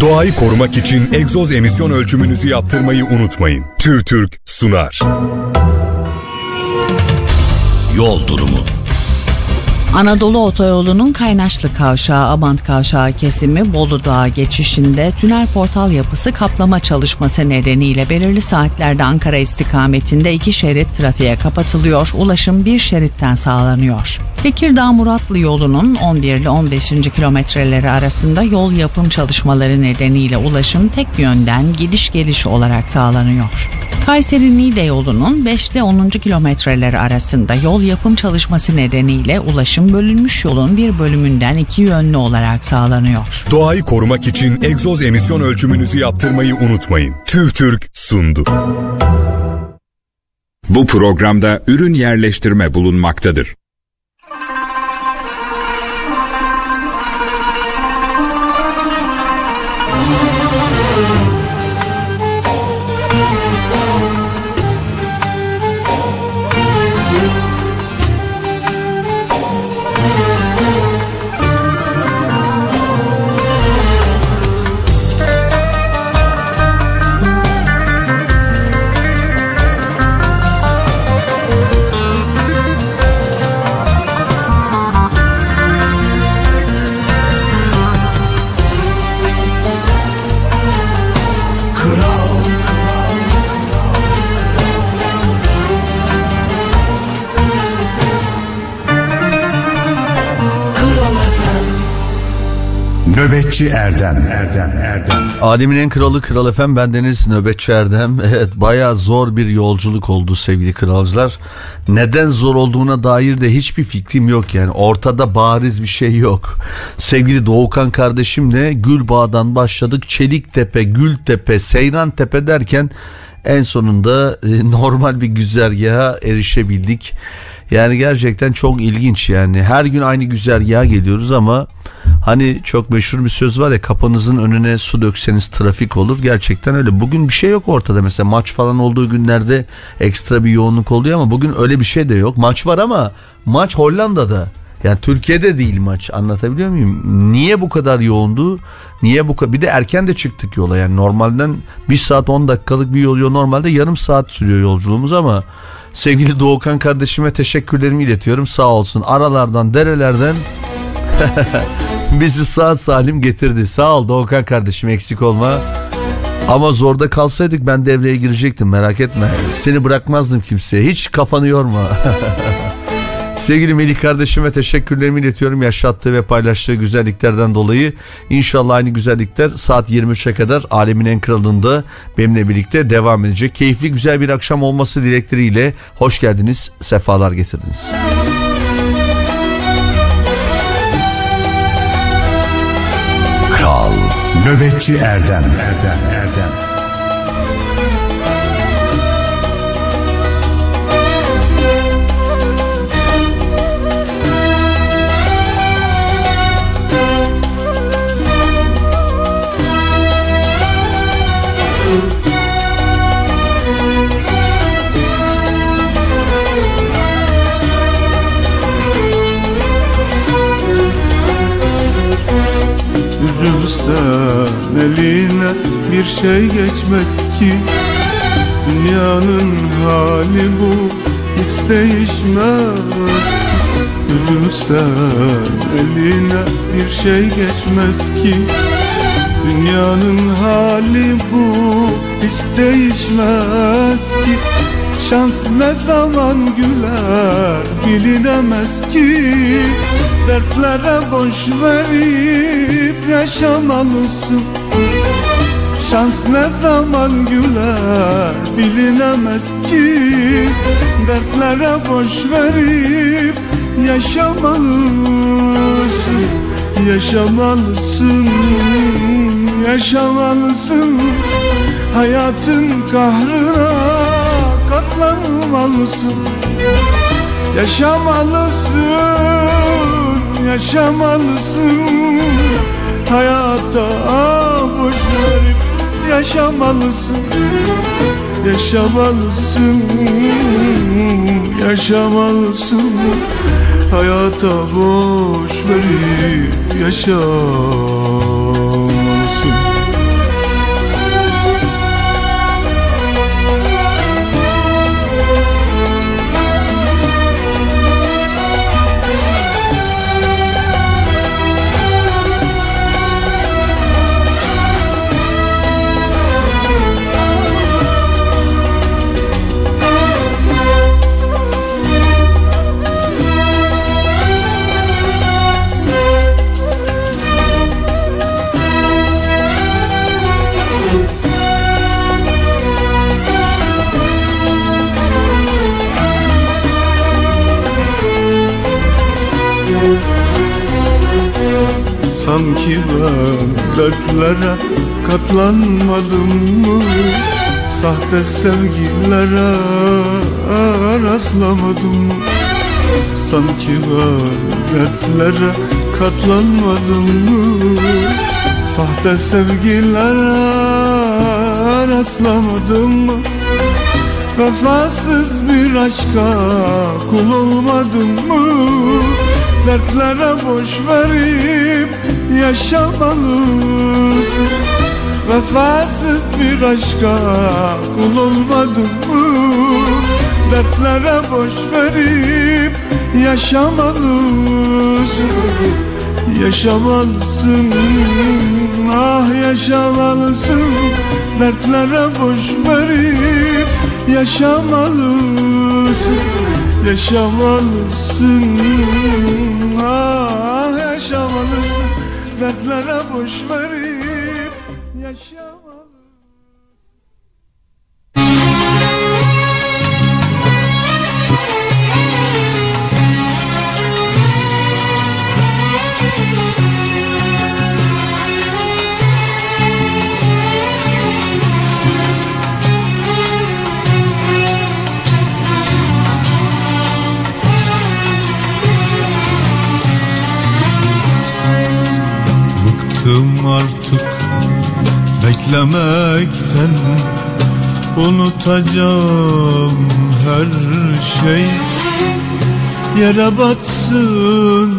Doğayı korumak için egzoz emisyon ölçümünüzü yaptırmayı unutmayın. TÜRTÜRK sunar. Yol durumu Anadolu Otoyolu'nun Kaynaşlı Kavşağı, Abant Kavşağı kesimi Bolu Dağı geçişinde tünel portal yapısı kaplama çalışması nedeniyle belirli saatlerde Ankara istikametinde iki şerit trafiğe kapatılıyor, ulaşım bir şeritten sağlanıyor. Tekirdağ Muratlı yolunun 11 ile 15. kilometreleri arasında yol yapım çalışmaları nedeniyle ulaşım tek yönden gidiş geliş olarak sağlanıyor. Kayseri Niğde yolunun 5 ile 10. kilometreleri arasında yol yapım çalışması nedeniyle ulaşım bölünmüş yolun bir bölümünden iki yönlü olarak sağlanıyor. Doğayı korumak için egzoz emisyon ölçümünüzü yaptırmayı unutmayın. TÜRTÜRK sundu. Bu programda ürün yerleştirme bulunmaktadır. Nöbetçi Erdem. Erdem Erdem. Adem'in en kralı Kral Efem bendeniz Nöbetçi Erdem. Evet baya zor bir yolculuk oldu sevgili kralcılar. Neden zor olduğuna dair de hiçbir fikrim yok yani. Ortada bariz bir şey yok. Sevgili Doğukan kardeşimle Gülbağ'dan başladık. Çeliktepe, Gültepe, Seyran Tepe derken En sonunda e, normal bir güzergaha erişebildik yani gerçekten çok ilginç yani. Her gün aynı güzergaha geliyoruz ama hani çok meşhur bir söz var ya kapınızın önüne su dökseniz trafik olur. Gerçekten öyle. Bugün bir şey yok ortada. Mesela maç falan olduğu günlerde ekstra bir yoğunluk oluyor ama bugün öyle bir şey de yok. Maç var ama maç Hollanda'da. Yani Türkiye'de değil maç anlatabiliyor muyum? Niye bu kadar yoğundu? Niye bu kadar? Bir de erken de çıktık yola yani normalden 1 saat 10 dakikalık bir yol normalde yarım saat sürüyor yolculuğumuz ama Sevgili Doğukan kardeşime teşekkürlerimi iletiyorum. Sağ olsun. Aralardan, derelerden bizi sağ salim getirdi. Sağ ol Doğukan kardeşim eksik olma. Ama zorda kalsaydık ben devreye girecektim merak etme. Seni bırakmazdım kimseye. Hiç kafanı yorma. Sevgili Melih kardeşime teşekkürlerimi iletiyorum yaşattığı ve paylaştığı güzelliklerden dolayı. İnşallah aynı güzellikler saat 23'e kadar Alemin en kralında benimle birlikte devam edecek. Keyifli güzel bir akşam olması dilekleriyle hoş geldiniz, sefalar getirdiniz. Kral Nöbetçi Erdem Erdem Erdem Üzülsen eline bir şey geçmez ki. Dünyanın hali bu hiç değişmez Üzülsen eline bir şey geçmez ki. Dünyanın hali bu hiç değişmez ki. Şans ne zaman güler bilinemez ki. Dertlere boş verip yaşamalısın. Şans ne zaman güler bilinemez ki. Dertlere boş verip yaşamalısın. Yaşamalısın, yaşamalısın. Hayatın kahrına katlanmalısın. Yaşamalısın, yaşamalısın Hayata boş verip yaşamalısın Yaşamalısın, yaşamalısın. Hayata boş verip yaşamalısın Sanki ben dertlere katlanmadım mı? Sahte sevgilere rastlamadım. Mı Sanki ben dertlere katlanmadım mı? Sahte sevgilere rastlamadım mı? Vefasız bir aşka kul olmadım mı? Dertlere boş verip yaşamalısın Vefasız bir aşka kul olmadım mı? Dertlere boş verip yaşamalısın Yaşamalısın, ah yaşamalısın. Dertlere boş verip yaşamalısın Yaşamalısın, Dertlere Unutacağım her şey. Yere batsın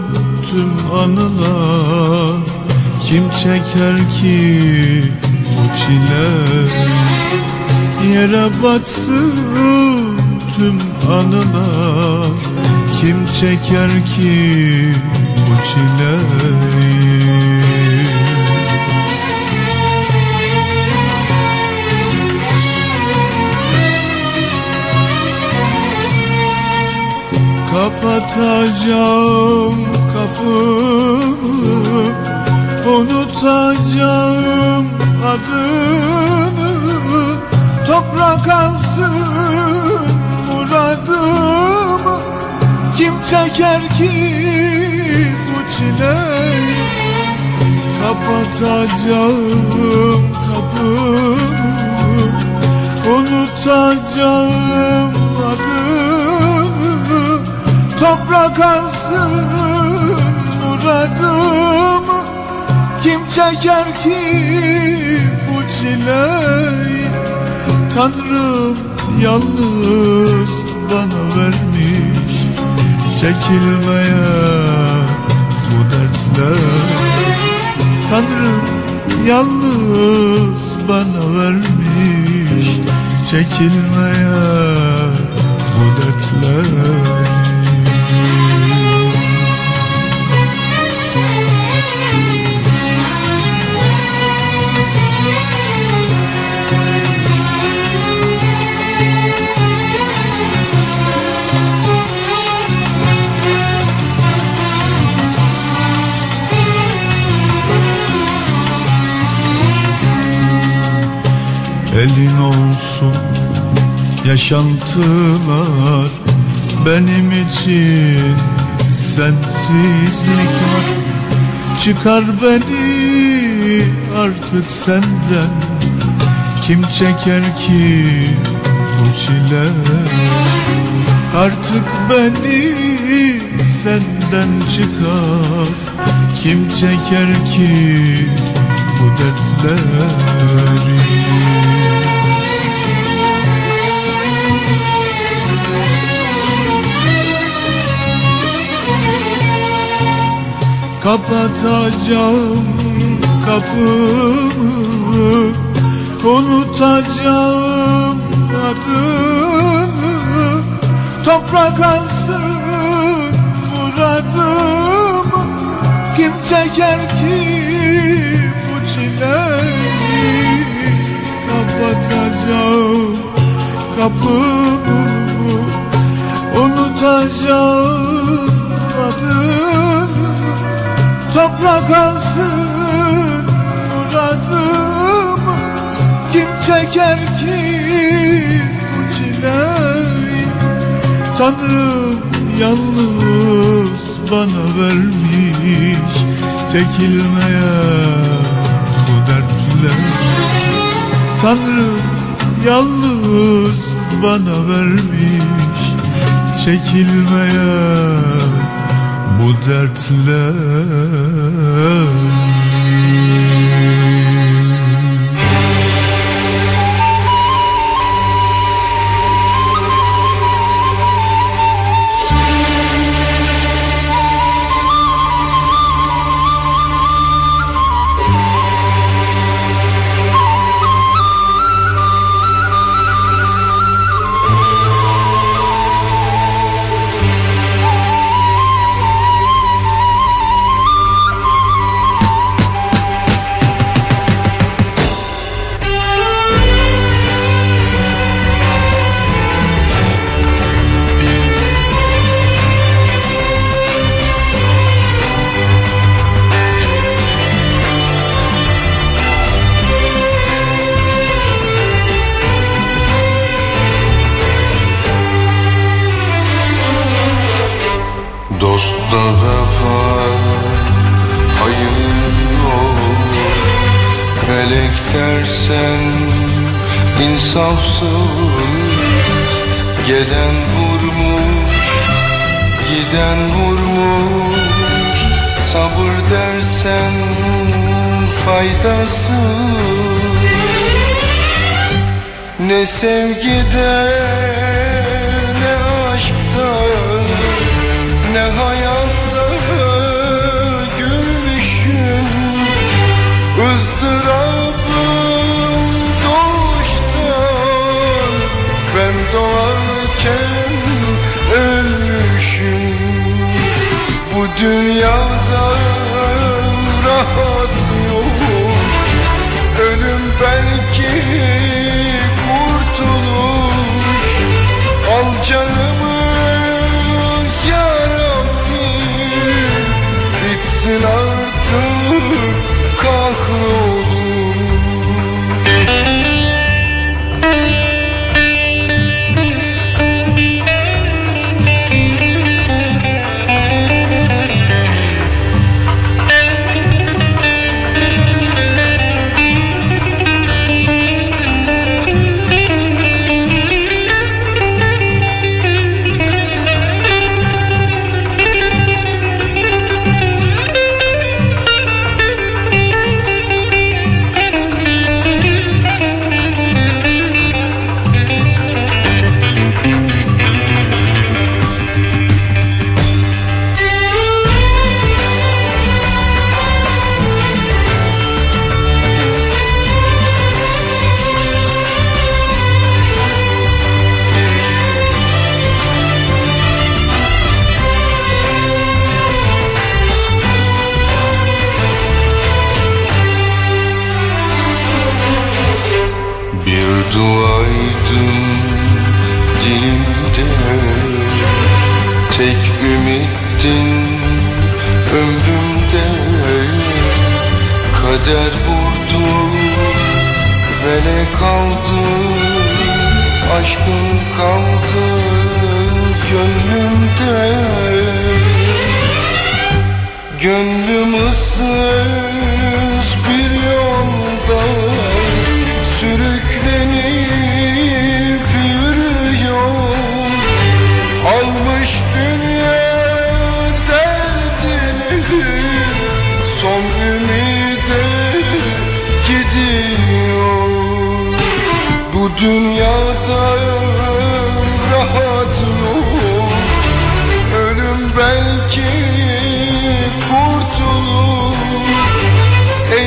tüm anılar. Kim çeker ki bu çile Yere batsın tüm anılar. Kim çeker ki bu çileyi Kapatacağım kapımı Unutacağım adını Toprak alsın muradımı. Kim çeker ki bu çileyi? Kapatacağım kapımı Unutacağım Toprak alsın muradımı Kim çeker ki bu çileyi? Tanrım yalnız bana vermiş Çekilmeye bu dertler. Tanrım yalnız bana vermiş Çekilmeye bu dertler Elin olsun yaşantılar. Benim için sensizlik var. Çıkar beni artık senden. Kim çeker ki bu çile? Artık beni senden çıkar. Kim çeker ki bu dertleri Kapatacağım kapımı Unutacağım adını Toprak alsın muradımı. Kim çeker ki bu çileyi? Kapatacağım kapımı Unutacağım Topla kalsın muradım Kim çeker ki bu çileyi? Tanrım yalnız bana vermiş Çekilmeyen bu dertler. Tanrım yalnız bana vermiş Çekilmeyen bu dertler. Oh.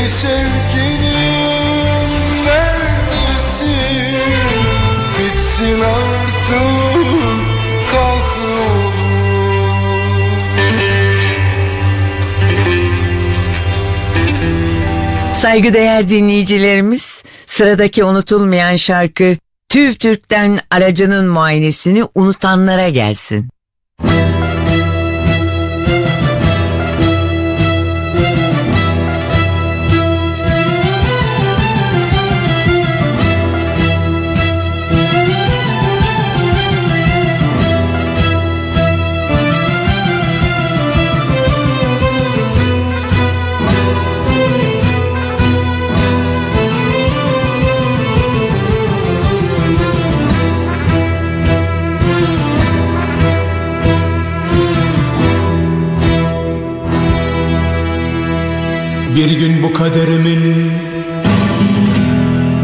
Ey neredesin Bitsin artık Saygıdeğer dinleyicilerimiz sıradaki unutulmayan şarkı TÜV TÜRK'ten aracının muayenesini unutanlara gelsin. Müzik Bir gün bu kaderimin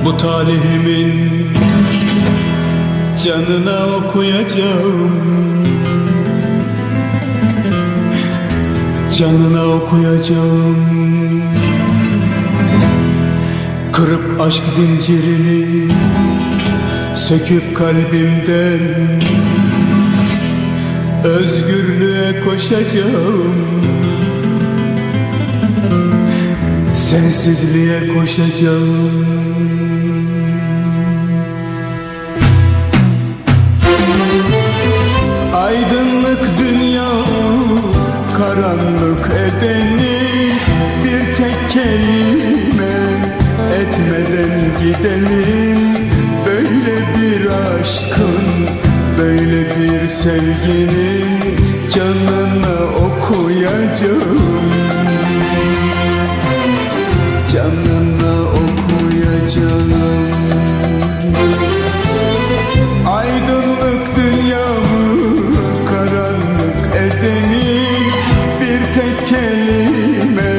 Bu talihimin Canına okuyacağım. Canına okuyacağım. Kırıp aşk zincirini Söküp kalbimden Özgürlüğe koşacağım Sensizliğe koşacağım. Aydınlık dünya karanlık edeni Bir tek kelime etmeden gidenin. Böyle bir aşkın böyle bir sevginin Canına okuyacağım Canına okuyacağım. Aydınlık dünyamı karanlık edenin Bir tek kelime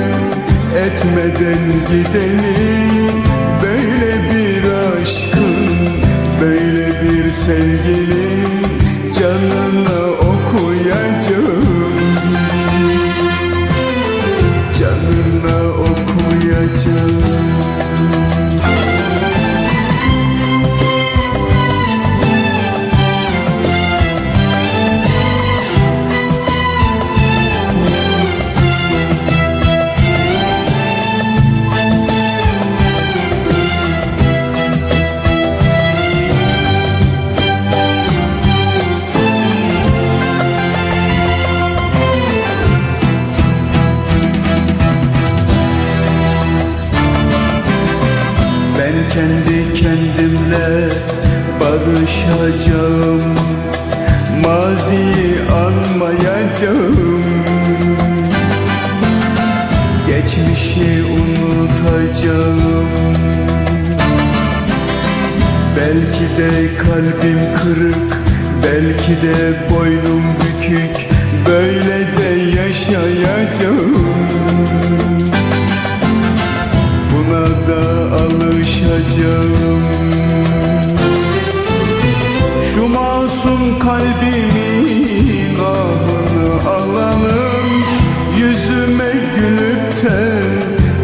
etmeden gidenin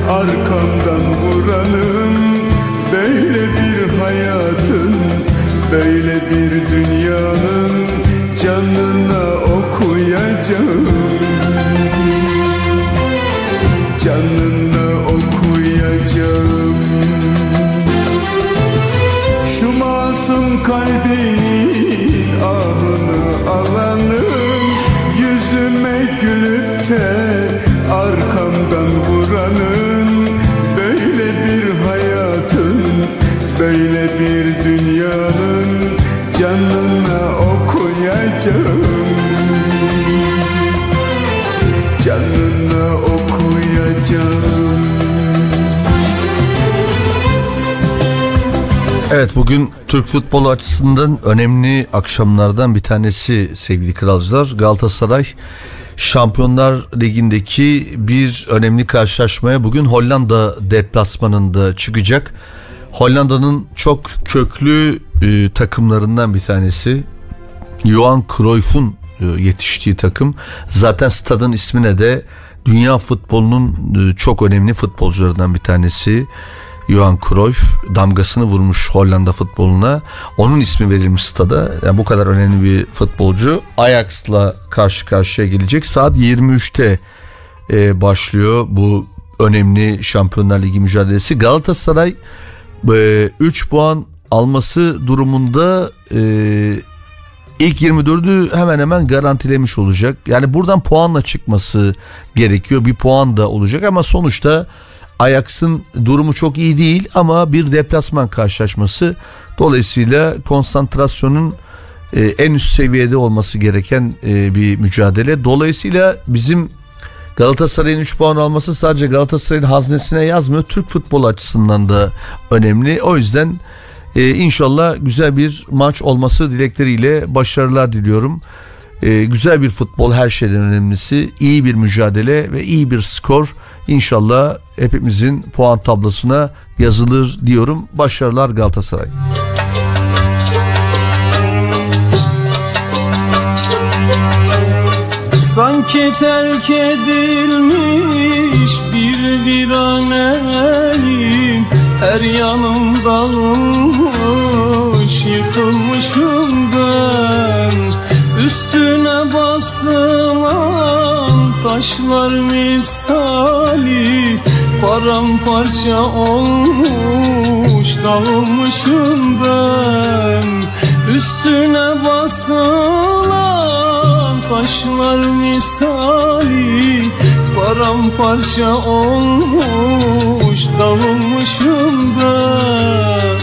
arkamdan vuranım Böyle bir hayatın, böyle bir dünyanın Canına okuyacağım. Canına okuyacağım. Şu masum kalbinin Evet bugün Türk futbolu açısından önemli akşamlardan bir tanesi sevgili kralcılar. Galatasaray Şampiyonlar Ligi'ndeki bir önemli karşılaşmaya bugün Hollanda deplasmanında çıkacak. Hollanda'nın çok köklü e, takımlarından bir tanesi. Johan Cruyff'un e, yetiştiği takım. Zaten stadın ismine de dünya futbolunun e, çok önemli futbolcularından bir tanesi. Johan Cruyff damgasını vurmuş Hollanda futboluna. Onun ismi verilmiş stada. Yani bu kadar önemli bir futbolcu Ajax'la karşı karşıya gelecek. Saat 23'te e, başlıyor bu önemli Şampiyonlar Ligi mücadelesi. Galatasaray e, 3 puan alması durumunda e, ilk 24'ü hemen hemen garantilemiş olacak. Yani buradan puanla çıkması gerekiyor. Bir puan da olacak ama sonuçta Ajax'ın durumu çok iyi değil ama bir deplasman karşılaşması. Dolayısıyla konsantrasyonun e, en üst seviyede olması gereken e, bir mücadele. Dolayısıyla bizim Galatasaray'ın 3 puan alması sadece Galatasaray'ın haznesine yazmıyor. Türk futbol açısından da önemli. O yüzden e, inşallah güzel bir maç olması dilekleriyle başarılar diliyorum. Ee, güzel bir futbol her şeyden önemlisi. iyi bir mücadele ve iyi bir skor. İnşallah hepimizin puan tablosuna yazılır diyorum. Başarılar Galatasaray. Sanki terk edilmiş bir viraneyim Her yanım dağılmış yıkılmışım ben Üstüne basılan taşlar misali Paramparça olmuş dağılmışım ben. Üstüne basılan taşlar misali Paramparça olmuş dağılmışım ben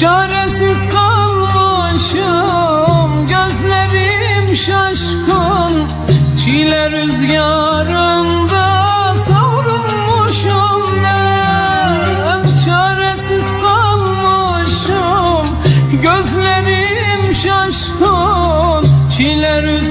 Çaresiz kalmışım Gözlerim şaşkın. Çile rüzgarında Savrulmuşum ben. Çaresiz kalmışım Gözlerim şaşkın. Çile rüzgarında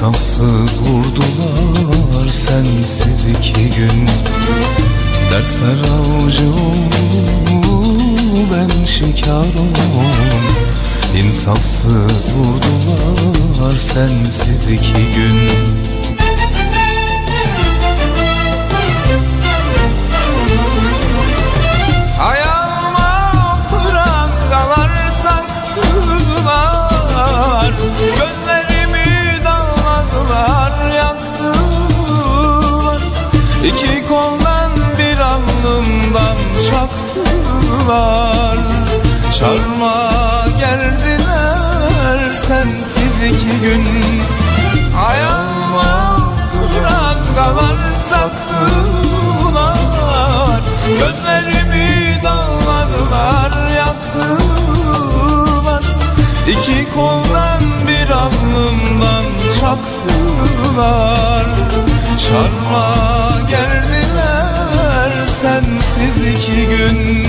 İnsafsız vurdular sensiz iki gün. Dertler avcı oldu ben şikar oldum. İnsafsız vurdular sensiz iki gün gün. Ayağıma prangalar taktılar Gözlerimi dağladılar yaktılar. İki koldan bir alnımdan çaktılar. Çarma gerdiler sensiz iki gün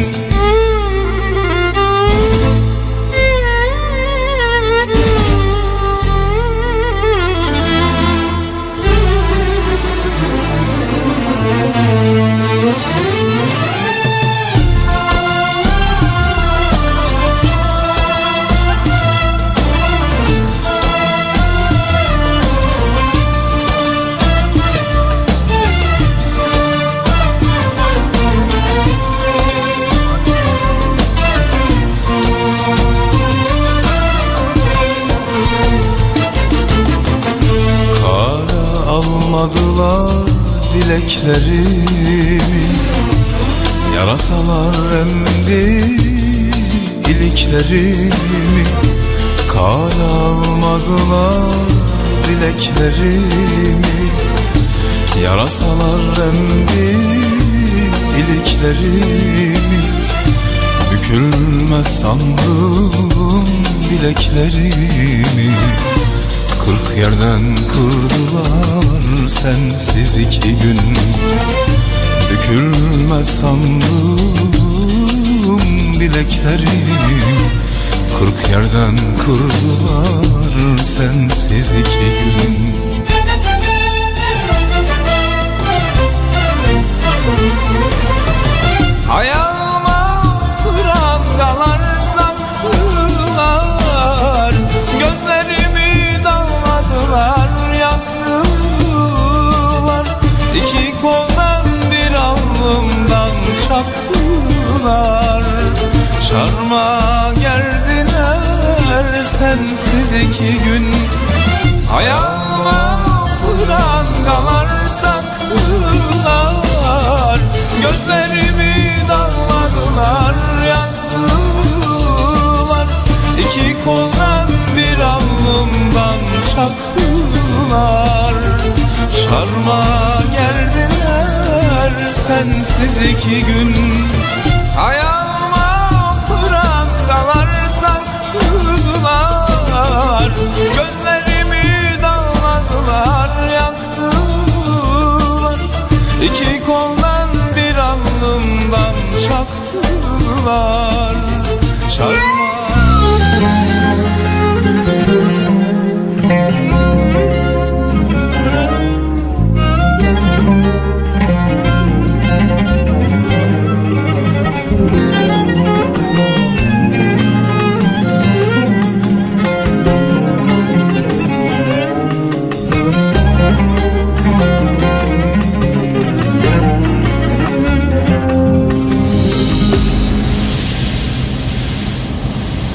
almadılar dileklerimi Yarasalar emdi iliklerimi Kara almadılar dileklerimi Yarasalar emdi iliklerimi Bükülmez sandım bileklerimi Kırk yerden kırdılar sensiz iki gün Bükülmez sandım bileklerimi Kırk yerden kırdılar sensiz iki gün Ayağıma sensiz iki gün. Ayağıma prangalar taktılar Gözlerimi dağladılar yaktılar. İki koldan bir alnımdan çaktılar. Çarmıha geldiler sensiz iki gün. Ayağıma İki koldan bir alnımdan çaktılar Çarmıha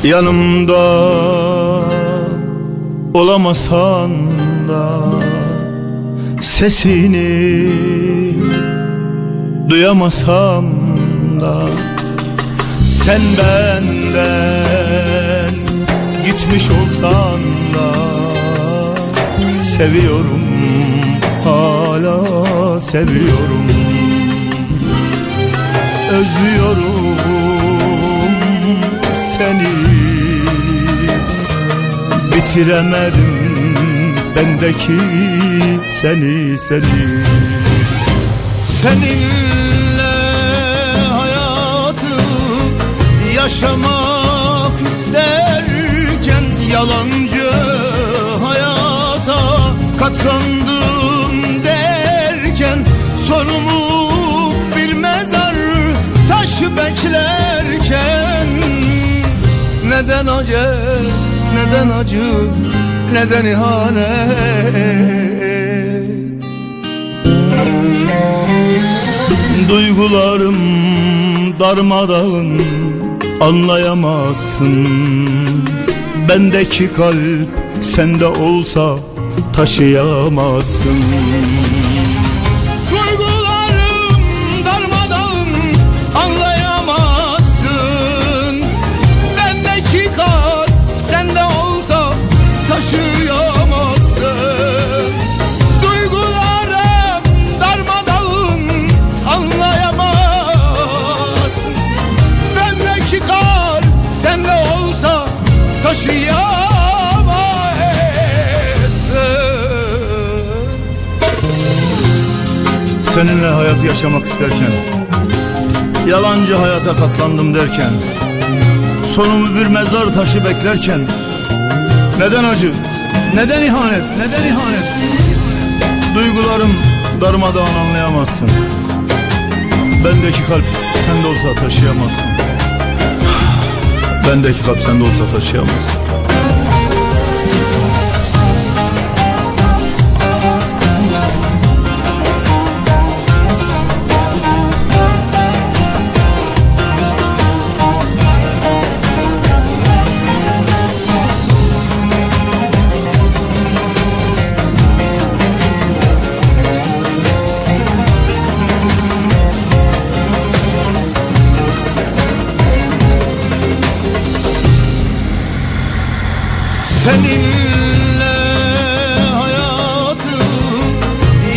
Yanımda olamasan da Sesini duyamasam da Sen benden gitmiş olsan da Seviyorum hala seviyorum. Özlüyorum seni Bitiremedim bendeki seni seni. Seninle hayatı yaşamak isterken Yalancı hayata katlandım derken Sonumu bir mezar taşı beklerken Neden acı, neden acı, neden ihanet Duygularım darmadağın anlayamazsın. Bendeki kalp sende olsa taşıyamazsın Seninle hayat yaşamak isterken Yalancı hayata katlandım derken Sonumu bir mezar taşı beklerken Neden acı? Neden ihanet? Neden ihanet? Duygularım darmadağın anlayamazsın Bendeki kalp sende olsa taşıyamazsın Bendeki kalp sende olsa taşıyamazsın Seninle hayatı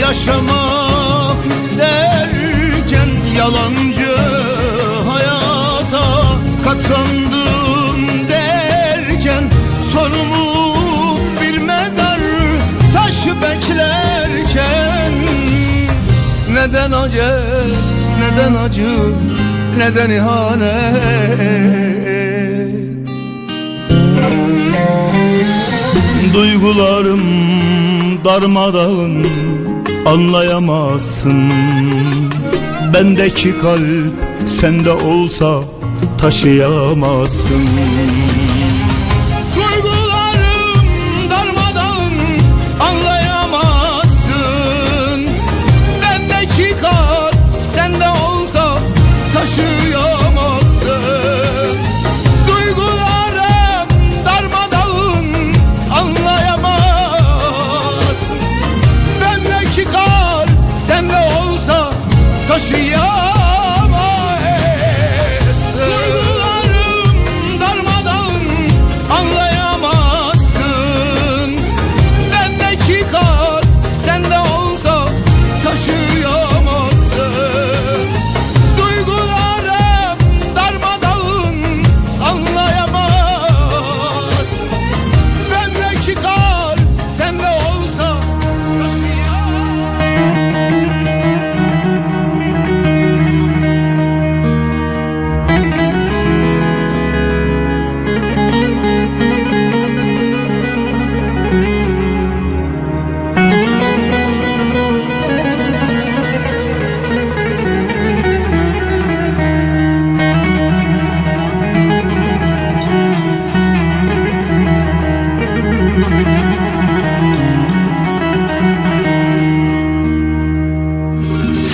yaşamak isterken Yalancı hayata katlandım derken Sonumu bir mezar taşı beklerken Neden acı, neden acı, neden ihanet Duygularım darmadağın anlayamazsın. Bendeki kalp sende olsa taşıyamazsın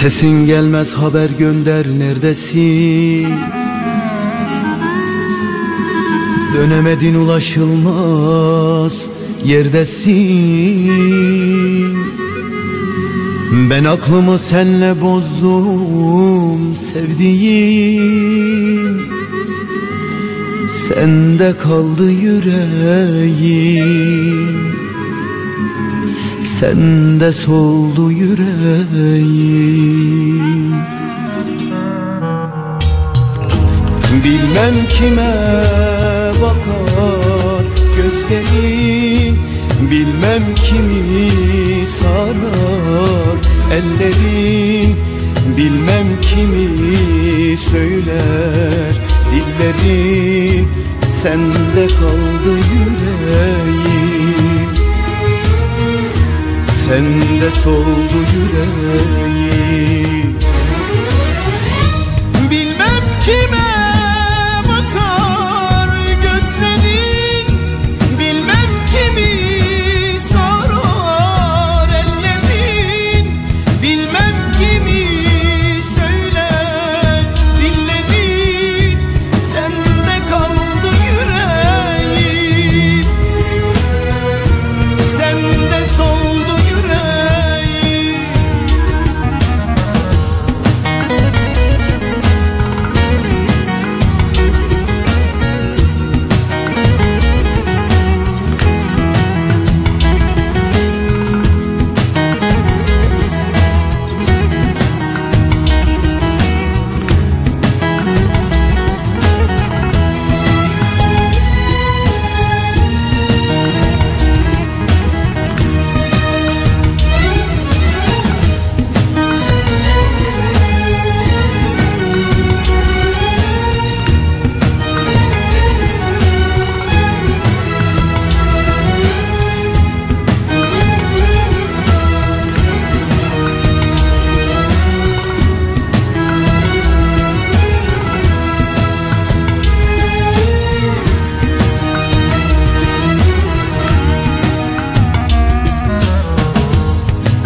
Sesin gelmez haber gönder neredesin? Dönemedin ulaşılmaz yerdesin. Ben aklımı senle bozdum sevdiğim. Sende kaldı yüreğim Sende soldu yüreğim. Bilmem kime bakar gözlerin Bilmem kimi sarar ellerin Bilmem kimi söyler dillerin Sende kaldı yüreğim Sende soldu yüreğim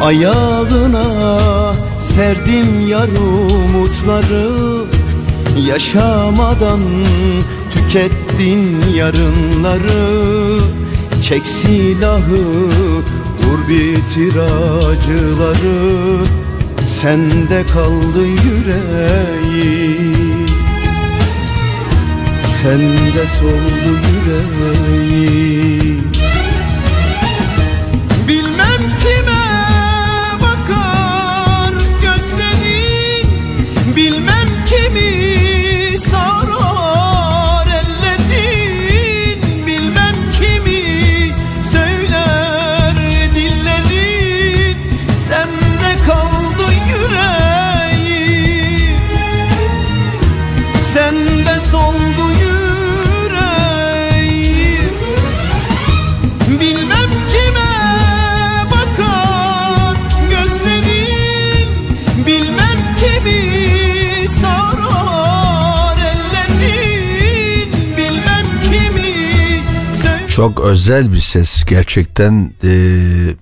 Ayağına serdim yar umutları. Yaşamadan tükettin yarınları. Çek silahı vur bitir acıları Sende kaldı yüreğim. Sende soldu yüreğim Çok özel bir ses gerçekten eee,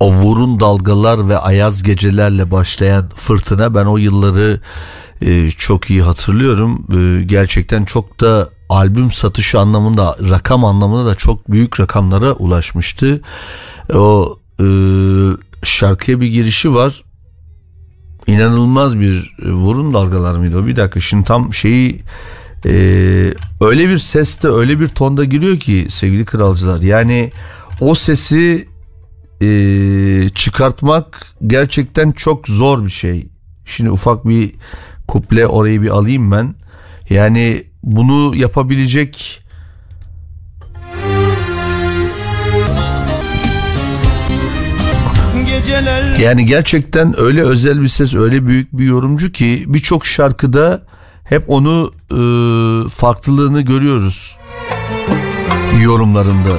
o vurun dalgalar ve ayaz gecelerle başlayan fırtına ben o yılları eee, çok iyi hatırlıyorum. Eee, gerçekten çok da albüm satışı anlamında rakam anlamında da çok büyük rakamlara ulaşmıştı. O eee, şarkıya bir girişi var. İnanılmaz bir e, vurun dalgalar mıydı o? Bir dakika şimdi tam şeyi e, öyle bir seste öyle bir tonda giriyor ki sevgili kralcılar. Yani o sesi e, çıkartmak gerçekten çok zor bir şey. Şimdi ufak bir kuple orayı bir alayım ben. Yani bunu yapabilecek Yani gerçekten öyle özel bir ses, öyle büyük bir yorumcu ki birçok şarkıda hep onu e, farklılığını görüyoruz yorumlarında.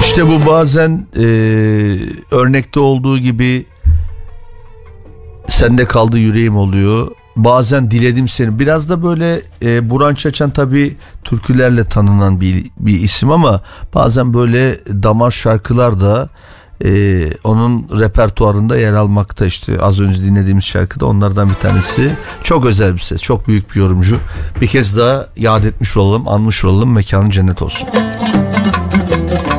İşte bu bazen e, örnekte olduğu gibi sende kaldı yüreğim oluyor. Bazen diledim seni. Biraz da böyle e, Burhan Çaçan tabi türkülerle tanınan bir, bir isim ama bazen böyle damar şarkılar da Ee, onun repertuarında yer almakta işte az önce dinlediğimiz şarkıda onlardan bir tanesi. Çok özel bir ses, çok büyük bir yorumcu. Bir kez daha yad etmiş olalım, anmış olalım. Mekanı cennet olsun. Dostum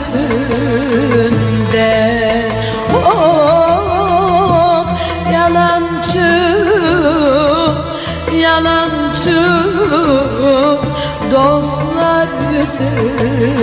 yüzünden Oh, yalancı, yalancı dostlar yüzünden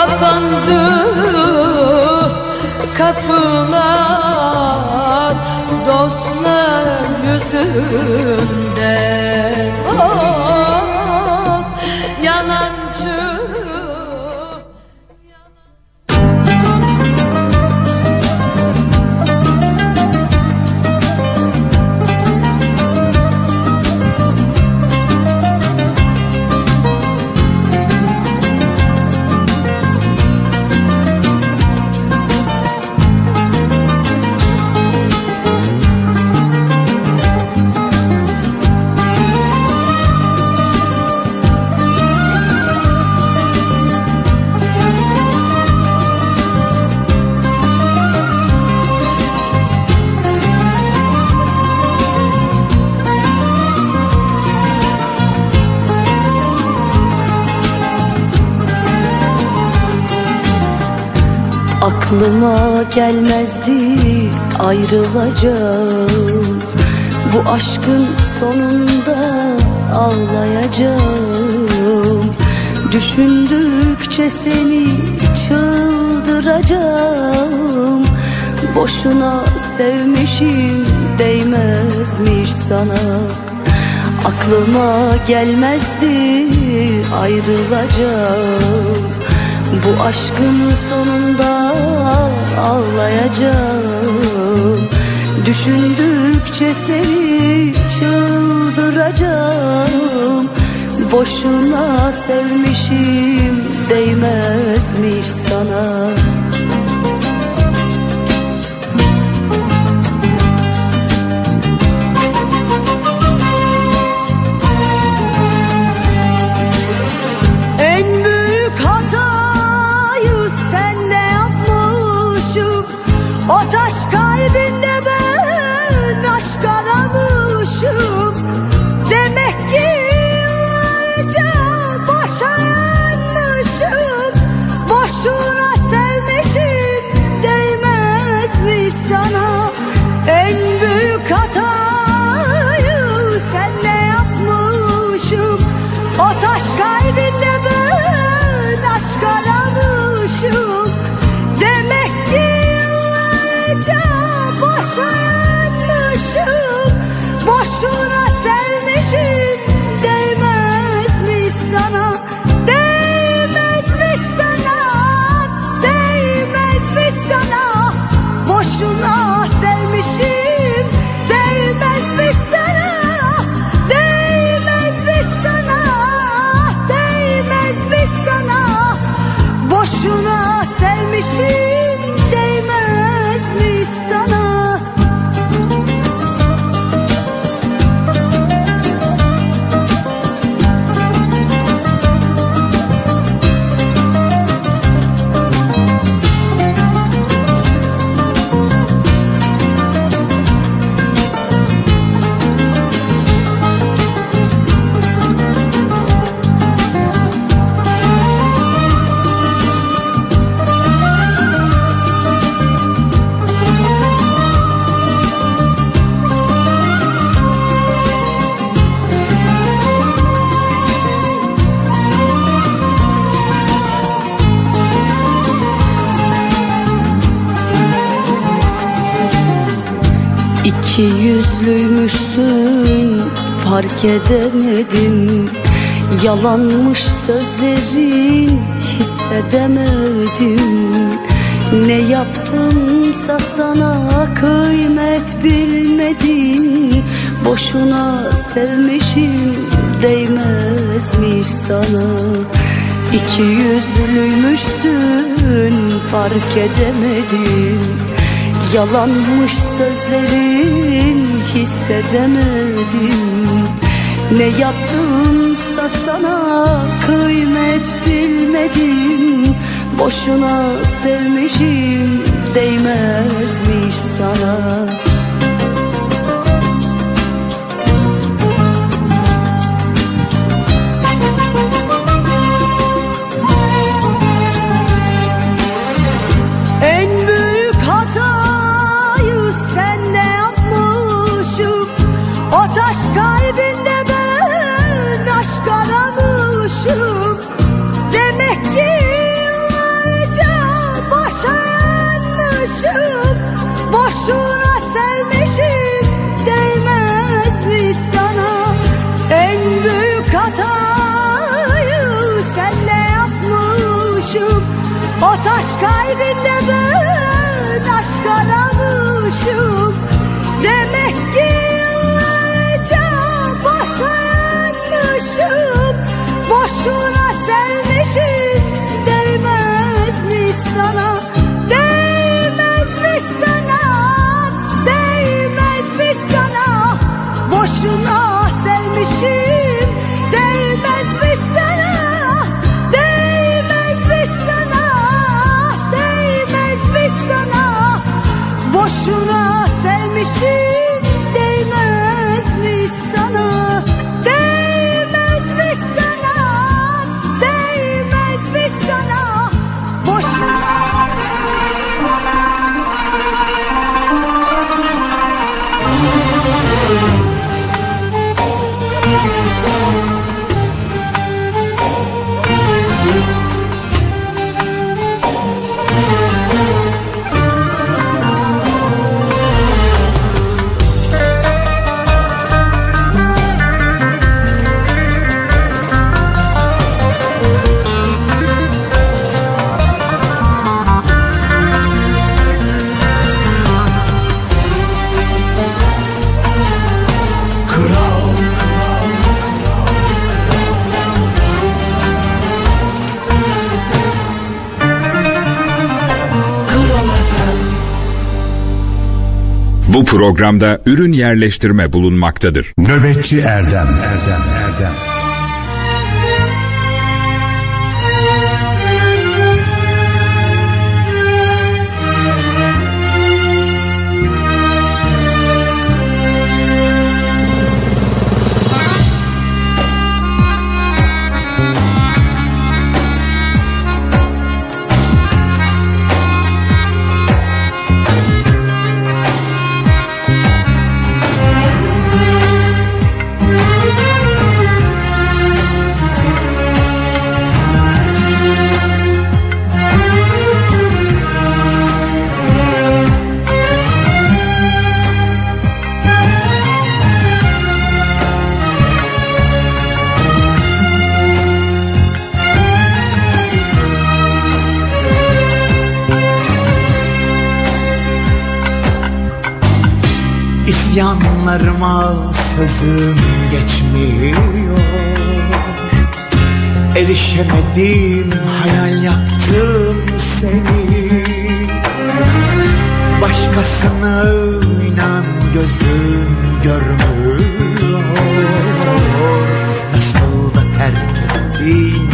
Kapandı kapılar dostlar yüzünden oh. Aklıma gelmezdi ayrılacağım. Bu aşkın sonunda ağlayacağım. Düşündükçe seni çıldıracağım. Boşuna sevmişim değmezmiş sana. Aklıma gelmezdi ayrılacağım. Bu aşkın sonunda ağlayacağım. Düşündükçe seni çıldıracağım. Boşuna sevmişim değmezmiş sana. boşuna sevmişim İki yüzlüymüşsün fark edemedim. Yalanmış sözlerin hissedemedim. Ne yaptımsa sana kıymet bilmedin. Boşuna sevmişim değmezmiş sana. İki yüzlüymüşsün fark edemedim Yalanmış sözlerin hissedemedim. Ne yaptımsa sana kıymet bilmedim. Boşuna sevmişim değmezmiş sana kalbinde ben aşk aramışım. Demek ki yıllarca boşa yanmışım Boşuna sevmişim değmezmiş sana. Değmezmiş sana Değmezmiş sana. Boşuna sevmişim Boşuna sevmişim programda ürün yerleştirme bulunmaktadır. Nöbetçi Erdem Erdem Erdem İsyanlarıma sözüm geçmiyor. Erişemedim hayal yaktım seni. Başkasına inan gözüm görmüyor. Nasıl da terk ettin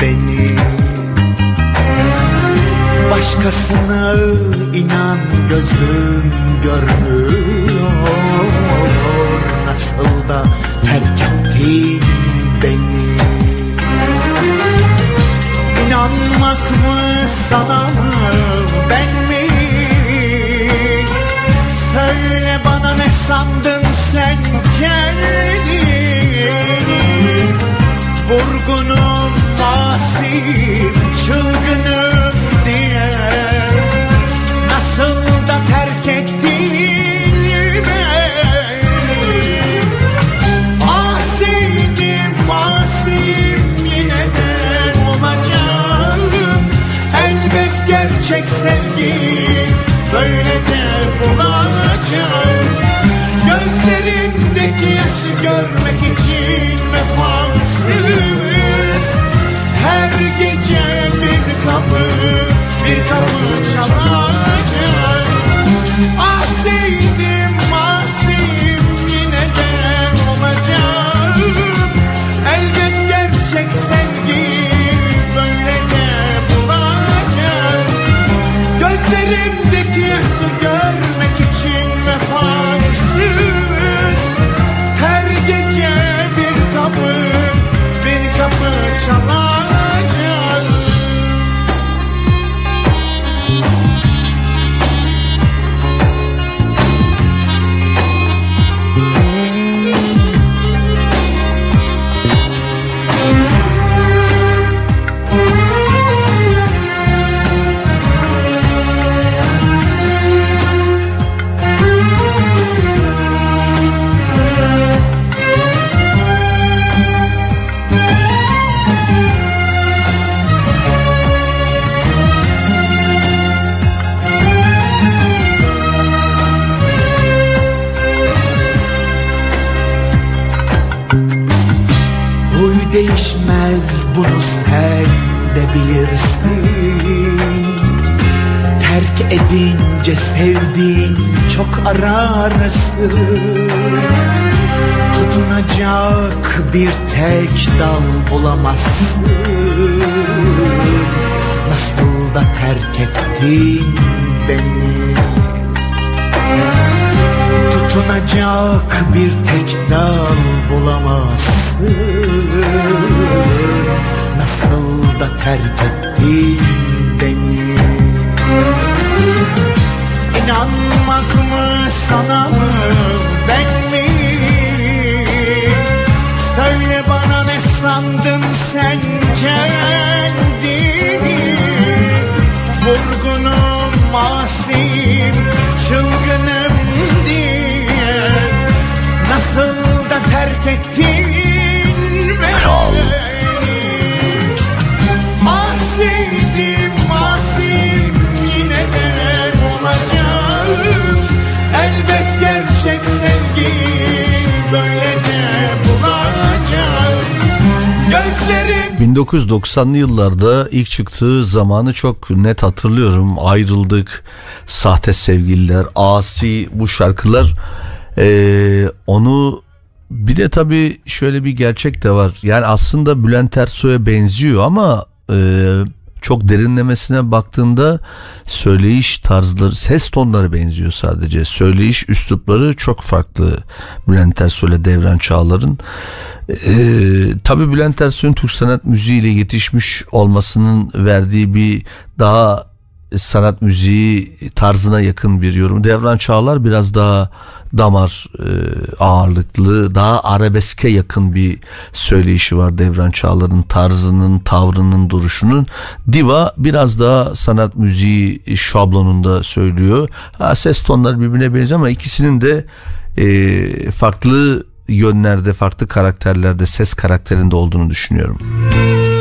beni? Başkasına inan gözüm görmüyor Nasıl da terk ettin beni. İnanmak mı sana mı ben mi? Söyle bana ne sandın sen kendini? Vurgunum, asiyim, çılgınım gerçek sevgi böyle de bulacak Gözlerindeki yaşı görmek için vefasız. Her gece bir kapı, bir kapı çalacak Ah sevgi. Gözlerimdeki yaşı görmek için vefasız. Her gece bir kapı bir kapı çalacak sevdiğin çok ararsın Tutunacak bir tek dal bulamazsın. Nasıl da terk ettin beni? Tutunacak bir tek dal bulamazsın. Nasıl da terk ettin beni İnanmak mı sana mı ben mi? Söyle bana ne sandın sen kendini? Vurgunum masum çılgınım diye. Nasıl da terk ettin beni? Kral. Ah gerçek sevgi böyle de bulacağım Gözlerim 1990'lı yıllarda ilk çıktığı zamanı çok net hatırlıyorum. Ayrıldık, sahte sevgililer, asi bu şarkılar Ee, onu bir de tabii şöyle bir gerçek de var. Yani aslında Bülent Ersoy'a benziyor ama e, çok derinlemesine baktığında söyleyiş tarzları, ses tonları benziyor sadece. Söyleyiş üslupları çok farklı Bülent Ersoy ile Devran Çağlar'ın. Ee, tabii Bülent Ersoy'un Türk sanat müziğiyle yetişmiş olmasının verdiği bir daha sanat müziği tarzına yakın bir yorum. Devran Çağlar biraz daha damar e, ağırlıklı, daha arabeske yakın bir söyleyişi var Devran Çağlar'ın tarzının, tavrının, duruşunun. Diva biraz daha sanat müziği şablonunda söylüyor. Ha, ses tonları birbirine benziyor ama ikisinin de e, farklı yönlerde, farklı karakterlerde, ses karakterinde olduğunu düşünüyorum. Ona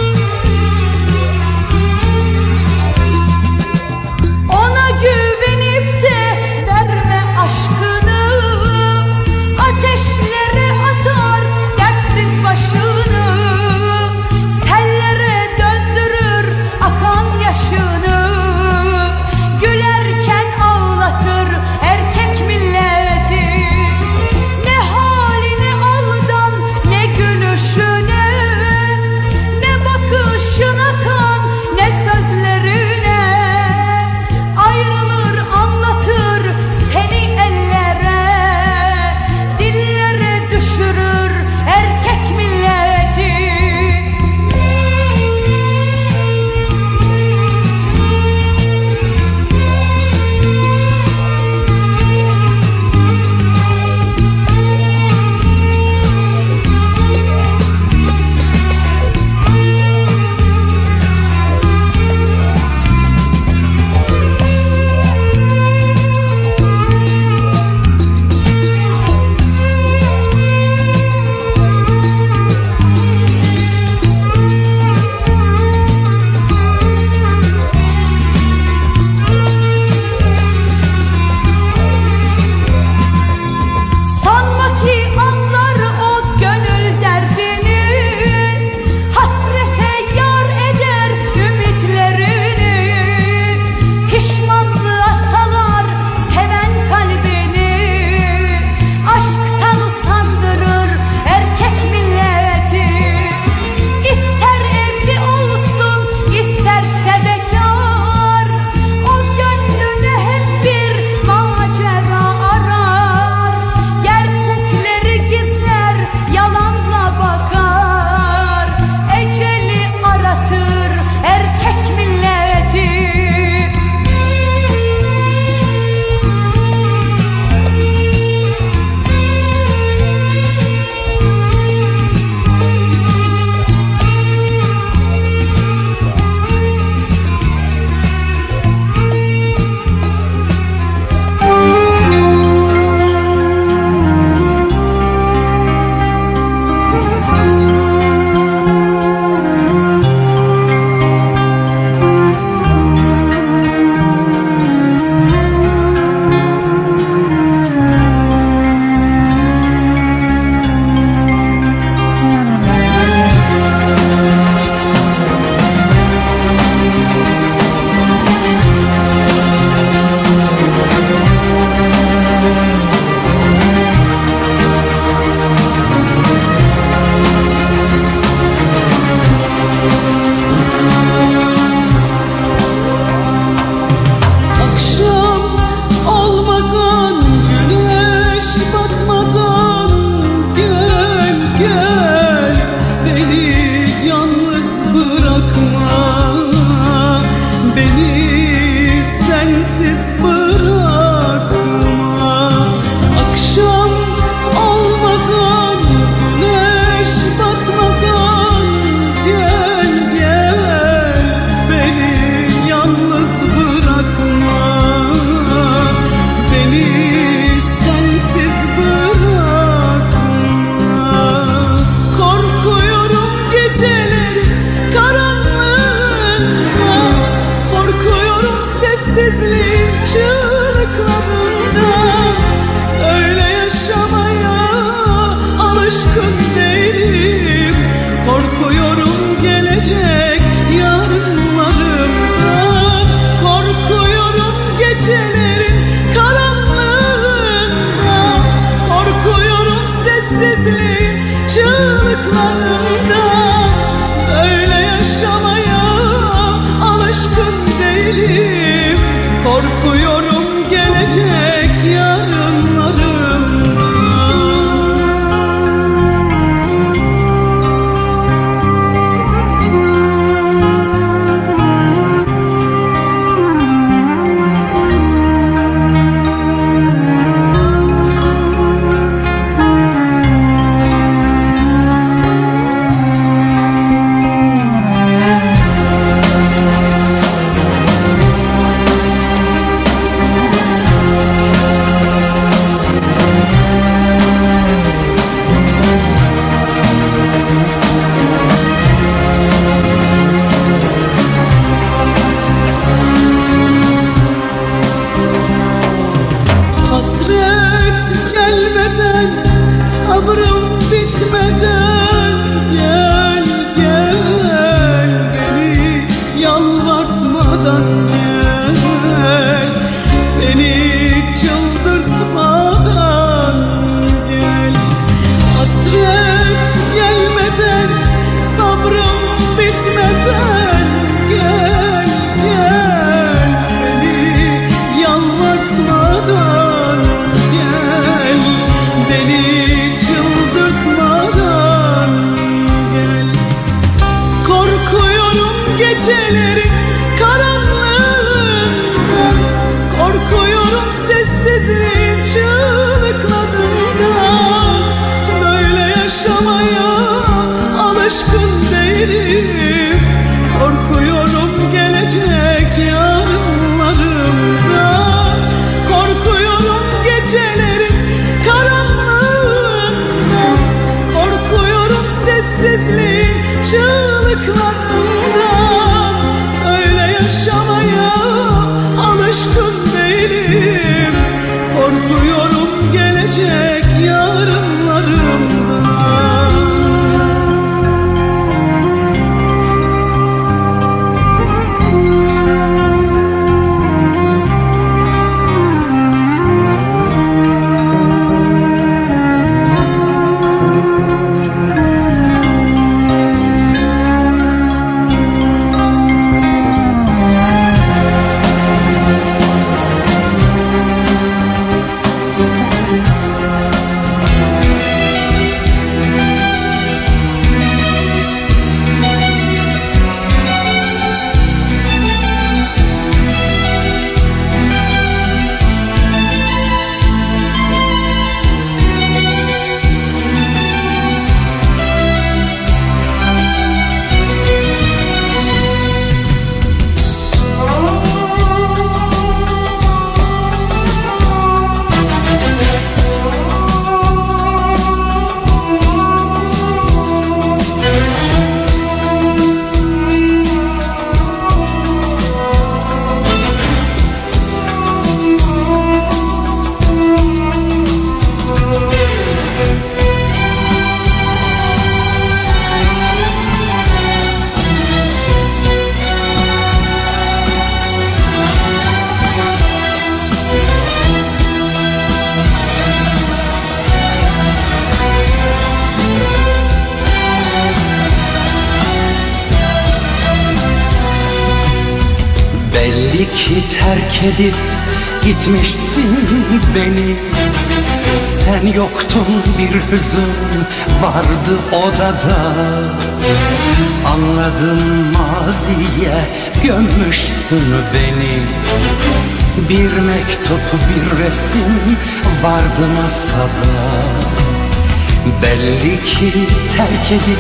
edip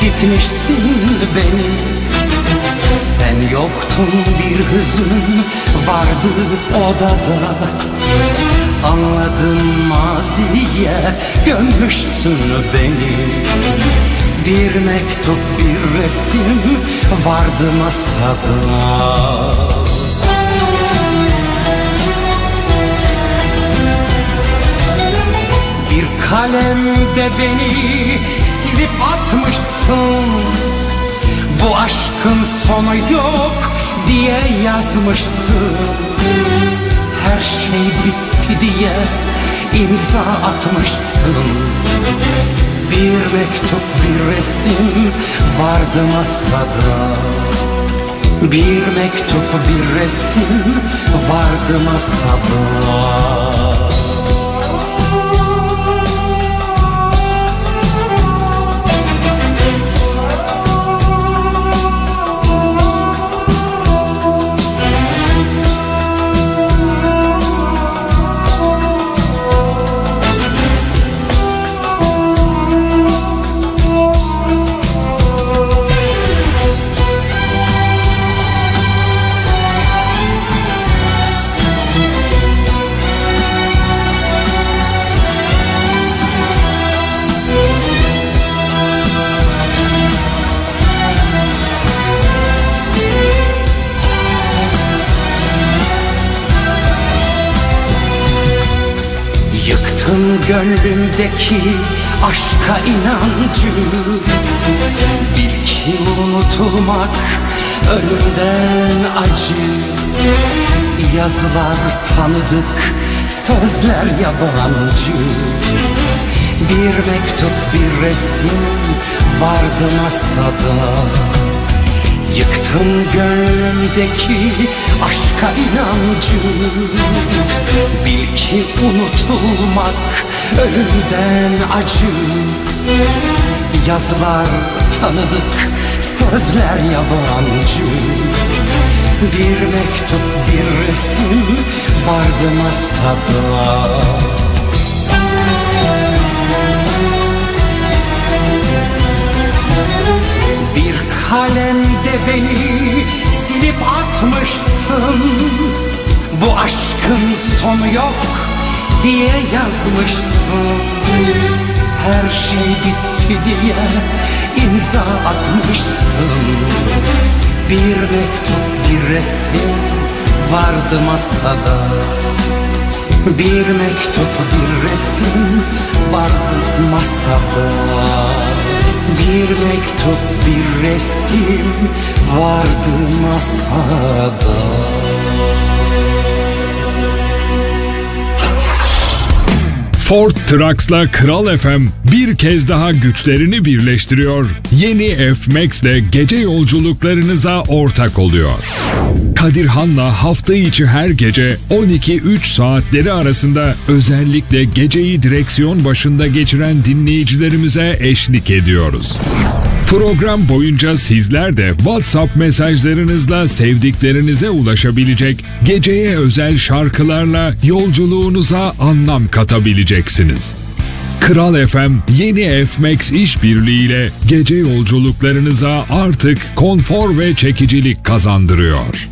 gitmişsin beni. Sen yoktun bir hüzün vardı odada. Anladım maziye gömmüşsün beni. Bir mektup bir resim vardı masada kalemde beni silip atmışsın. Bu aşkın sonu yok diye yazmışsın. Her şey bitti diye imza atmışsın. Bir mektup bir resim vardı masada. Bir mektup bir resim vardı masada gönlümdeki aşka inancı. Bil ki unutulmak ölümden acı. Yazılar tanıdık, sözler yabancı. Bir mektup, bir resim vardı masada. Yıktın gönlümdeki aşka inancı. Bil ki unutulmak ölümden acı. Yazılar tanıdık, sözler yabancı. Bir mektup, bir resim vardı masada. Bir kalemde beni silip atmışsın. Bu aşkın sonu yok diye yazmışsın. Her şey bitti diye imza atmışsın. Bir mektup bir resim vardı masada. Bir mektup bir resim vardı masada. Bir mektup bir resim vardı masada Ford Trucks'la Kral FM bir kez daha güçlerini birleştiriyor. Yeni F-Max ile gece yolculuklarınıza ortak oluyor. Kadirhan'la hafta içi her gece 12-3 saatleri arasında özellikle geceyi direksiyon başında geçiren dinleyicilerimize eşlik ediyoruz. Program boyunca sizler de WhatsApp mesajlarınızla sevdiklerinize ulaşabilecek, geceye özel şarkılarla yolculuğunuza anlam katabileceksiniz. Kral FM yeni F-Max işbirliğiyle gece yolculuklarınıza artık konfor ve çekicilik kazandırıyor.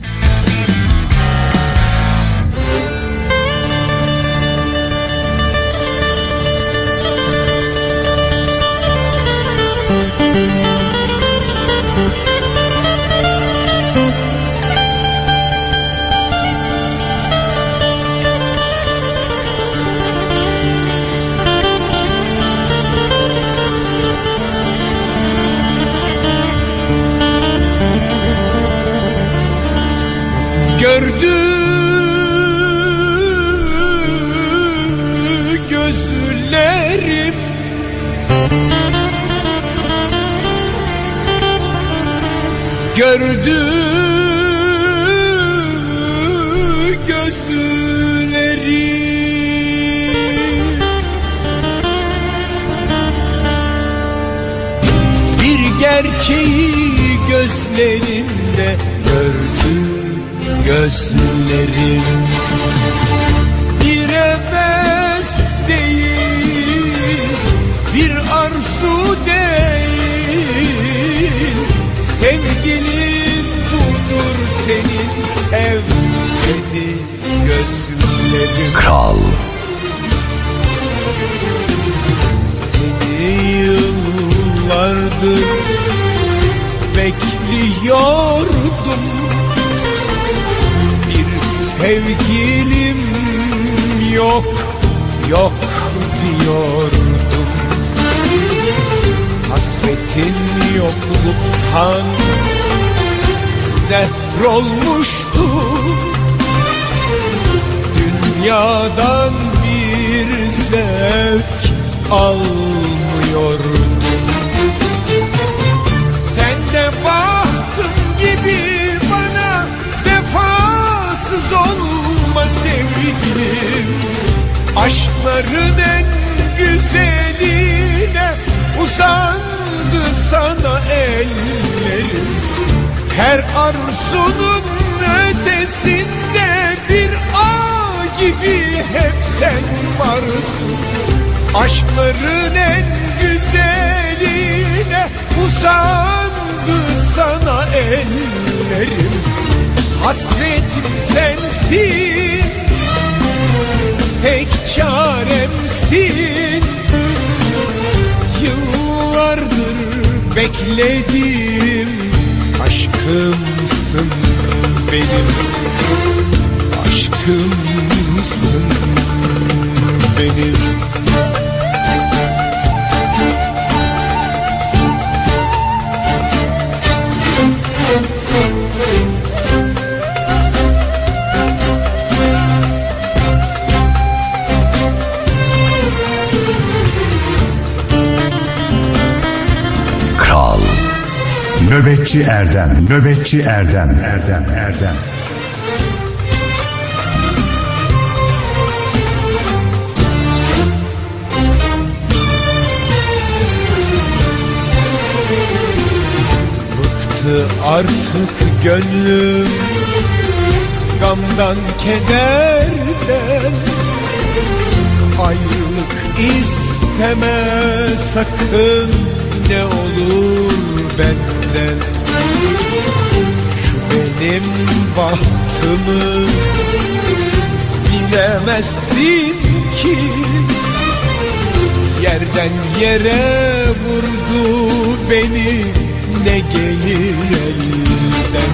Ne gelir elden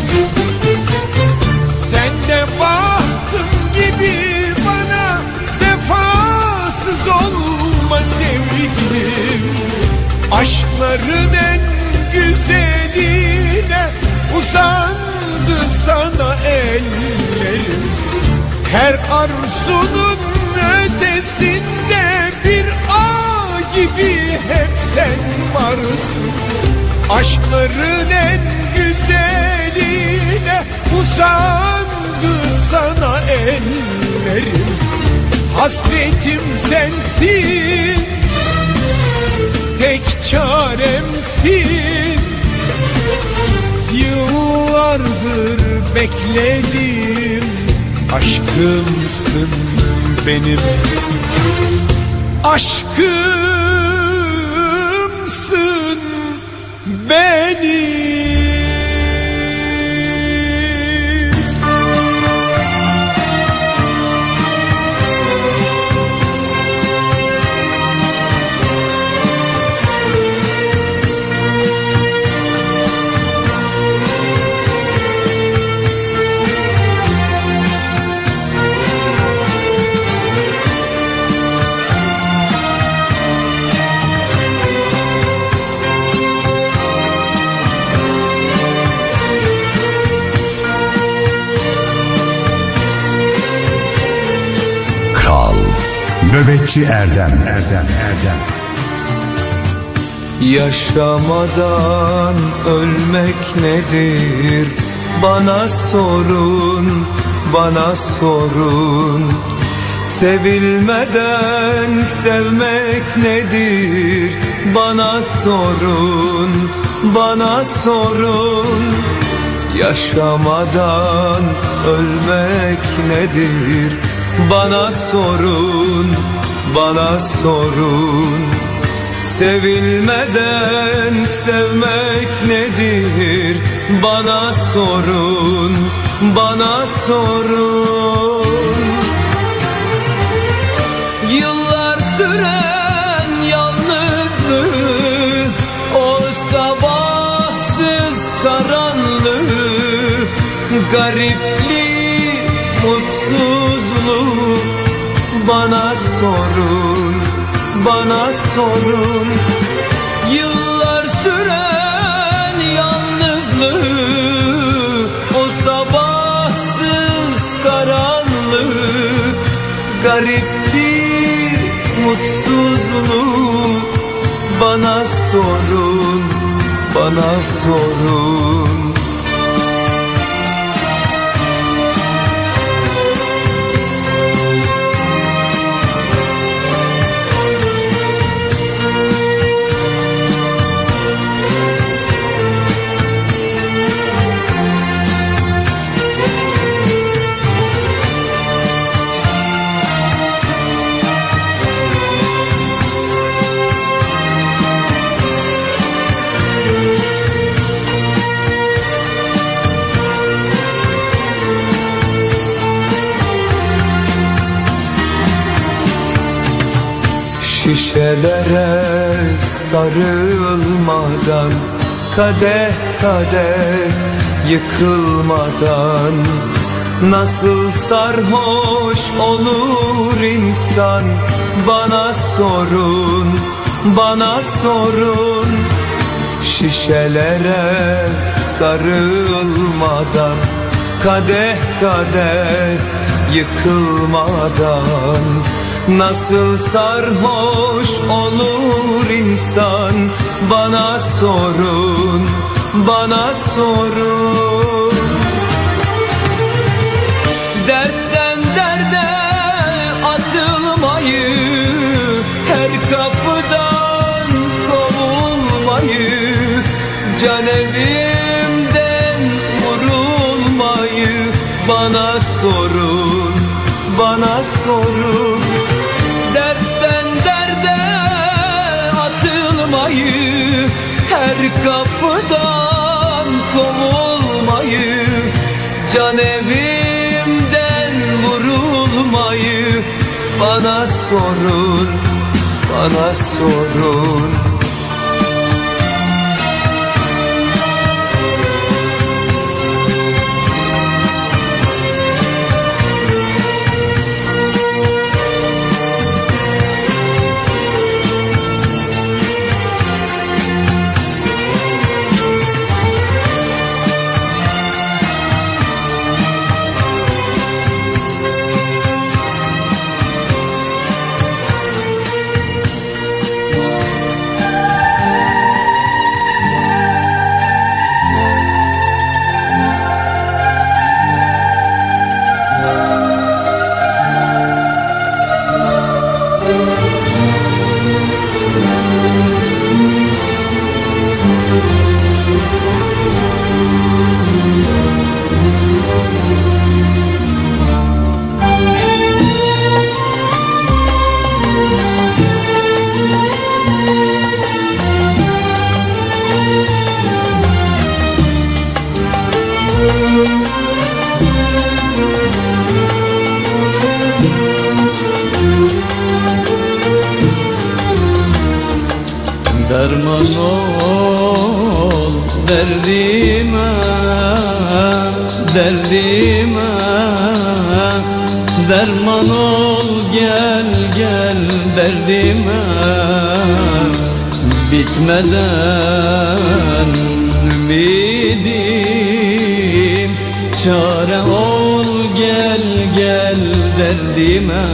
Sen de bahtım gibi bana vefasız olma sevgilim. Aşkların en güzeline uzandı sana ellerim. Her arzunun ötesinde bir ağ gibi hep sen varsın Aşkların en güzeline uzandı sana ellerim. Hasretim sensin Tek çaremsin. Yıllardır bekledim Aşkımsın benim. Aşkımsın benim Nöbetçi Erdem, Erdem, Erdem. Yaşamadan ölmek nedir? Bana sorun, bana sorun. Sevilmeden sevmek nedir? Bana sorun, bana sorun. Yaşamadan ölmek nedir? Bana sorun, bana sorun. Sevilmeden sevmek nedir? Bana sorun, bana sorun. Sorun, bana sorun. Yıllar süren yalnızlığı, o sabahsız karanlığı, gariplik, mutsuzluğu bana sorun, bana sorun. Şişelere sarılmadan Kadeh kadeh yıkılmadan Nasıl sarhoş olur insan? Bana sorun, bana sorun. Şişelere sarılmadan Kadeh kadeh yıkılmadan Nasıl sarhoş olur insan? Bana sorun, bana sorun Bana sorun, bana sorun Derdime Derman ol gel gel derdime Bitmeden ümidim. Çare ol gel gel derdime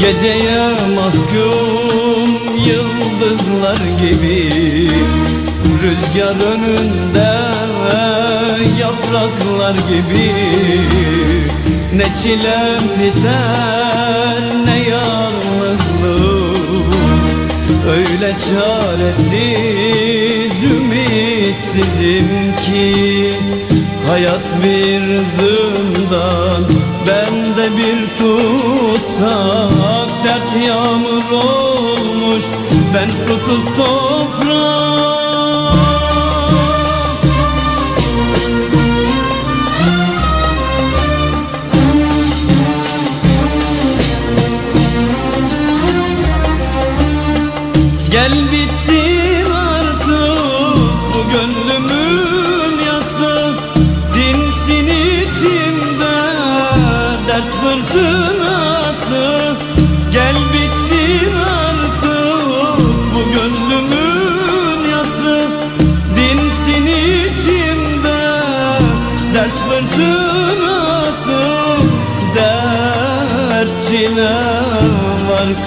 Geceye mahkum yıldızlar gibi. Rüzgar önünde yapraklar gibi. Ne çilem biter ne yalnızlık. Öyle çaresiz ümitsizim ki. Hayat bir zindan Bende bir tutsak. Dert yağmur olmuş Ben susuz toprağım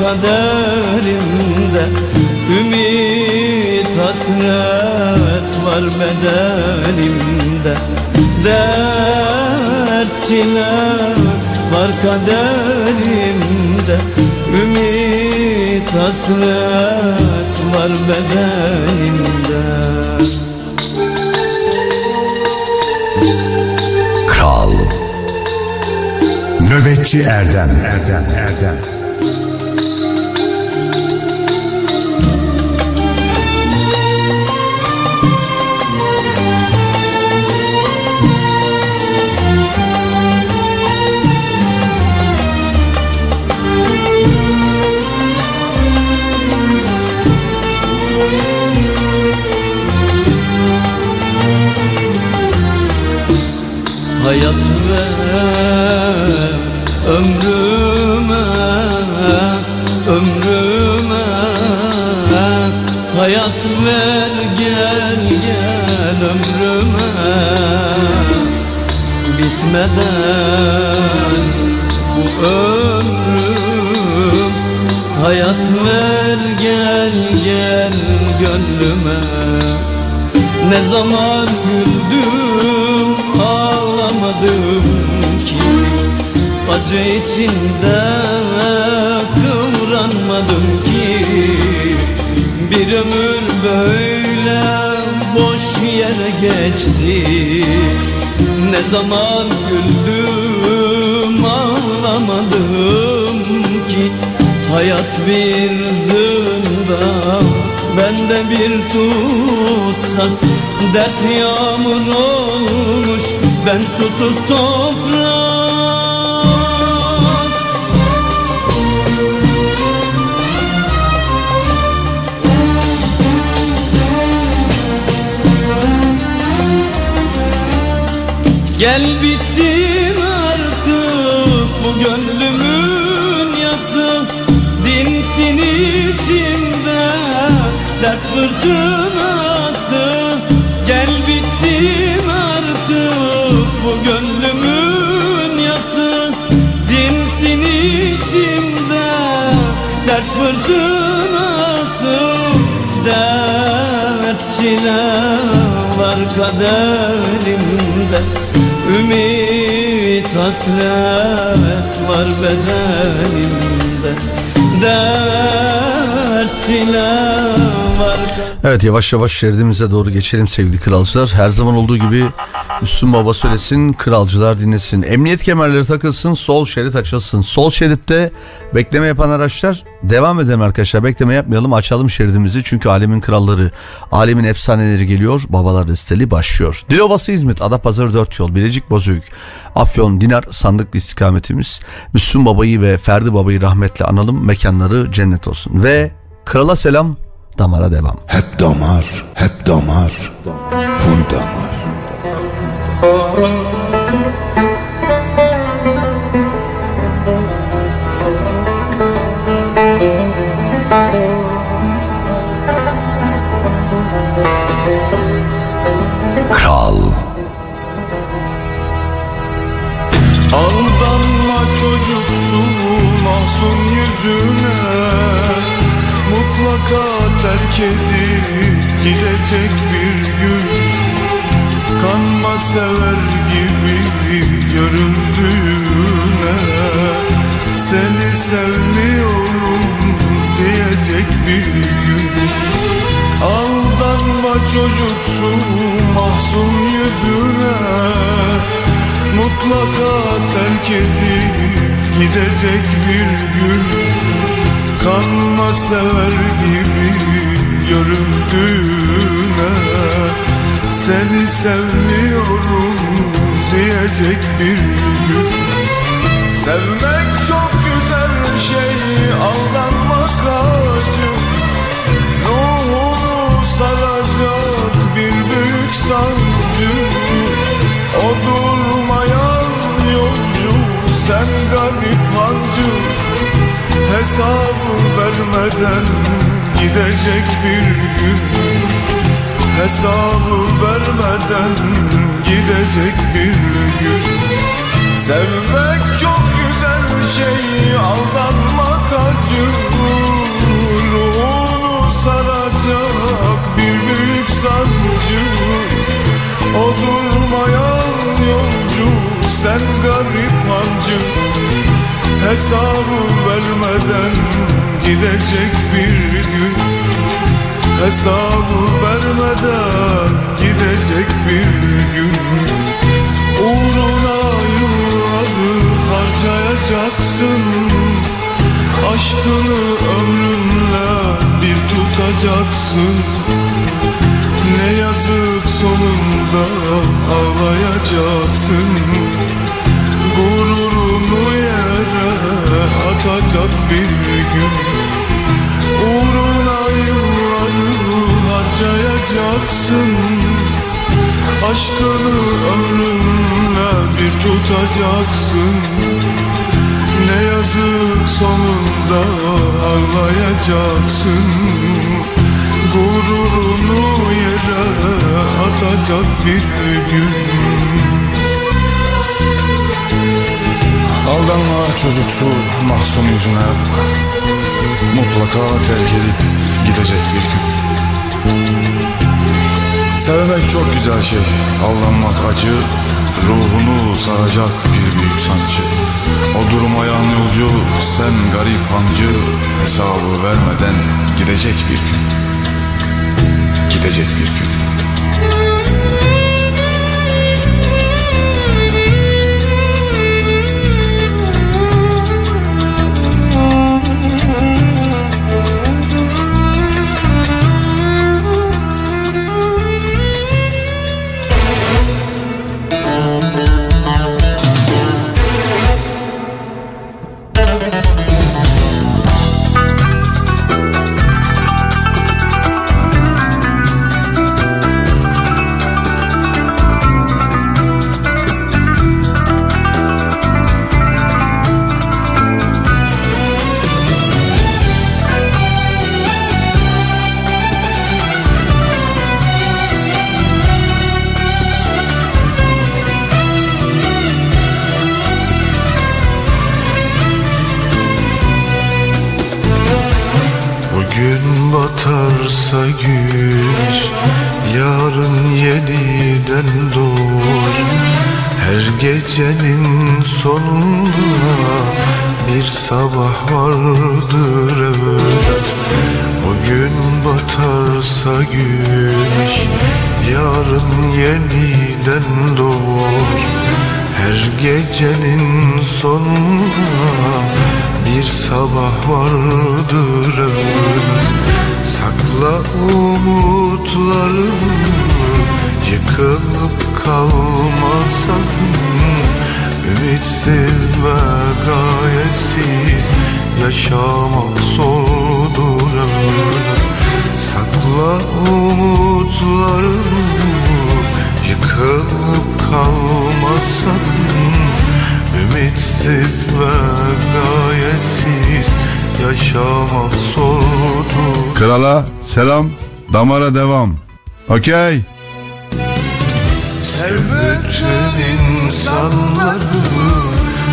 kaderimde Ümit hasret var bedenimde Dert çile var kaderimde Ümit hasret var bedenimde Kral Nöbetçi Erdem. Erdem Erdem Bitmeden bu ömrüm Hayat ver gel gel gönlüme. Ne zaman güldüm ağlamadım ki. Acı içinde kıvranmadım ki. Bir ömür böyle boş yere geçti Ne zaman güldüm ağlamadım ki. Hayat bir zindan ben de bir tutsak. Dert yağmur olmuş ben susuz toprak Gel bitsin artık bu gönlümün yası Dinsin içimde dert fırtınası. Gel bitsin artık bu gönlümün yası Dinsin içimde dert fırtınası. Dert var kaderimde Ümit hasret var bedenimde Dert çile var Evet yavaş yavaş şeridimize doğru geçelim sevgili kralcılar. Her zaman olduğu gibi Müslüm Baba söylesin, kralcılar dinlesin. Emniyet kemerleri takılsın, sol şerit açılsın. Sol şeritte bekleme yapan araçlar devam edelim arkadaşlar. Bekleme yapmayalım, açalım şeridimizi. Çünkü alemin kralları, alemin efsaneleri geliyor. Babalar listeli başlıyor. Dilovası İzmit, Adapazarı 4 yol, Bilecik Bozüyük, Afyon, Dinar, Sandıklı istikametimiz. Müslüm Baba'yı ve Ferdi Baba'yı rahmetle analım. Mekanları cennet olsun. Ve krala selam, damara devam. Hep damar, hep damar, full damar. Kral gidecek bir gün. Hesabı vermeden gidecek bir gün. Sevmek çok güzel şey aldanmak acı. Ruhunu saracak bir büyük sancı. O durmayan yolcu sen garip hancı. Hesabı vermeden gidecek bir gün. Hesabı vermeden gidecek bir gün. Uğruna yılları harcayacaksın. Aşkını ömrünle bir tutacaksın. Ne yazık sonunda ağlayacaksın atacak bir gün. Uğruna yılları harcayacaksın. Aşkını ömrünle bir tutacaksın. Ne yazık sonunda ağlayacaksın. Gururunu yere atacak bir gün Aldanma çocuksu mahzun yüzüne. Mutlaka terk edip gidecek bir gün Sevmek çok güzel şey. Aldanmak acı Ruhunu saracak bir büyük sancı. O duruma yan yolcu Sen garip hancı Hesabı vermeden Gidecek bir gün Gidecek bir gün selam, damara devam. Okey. Sev bütün insanları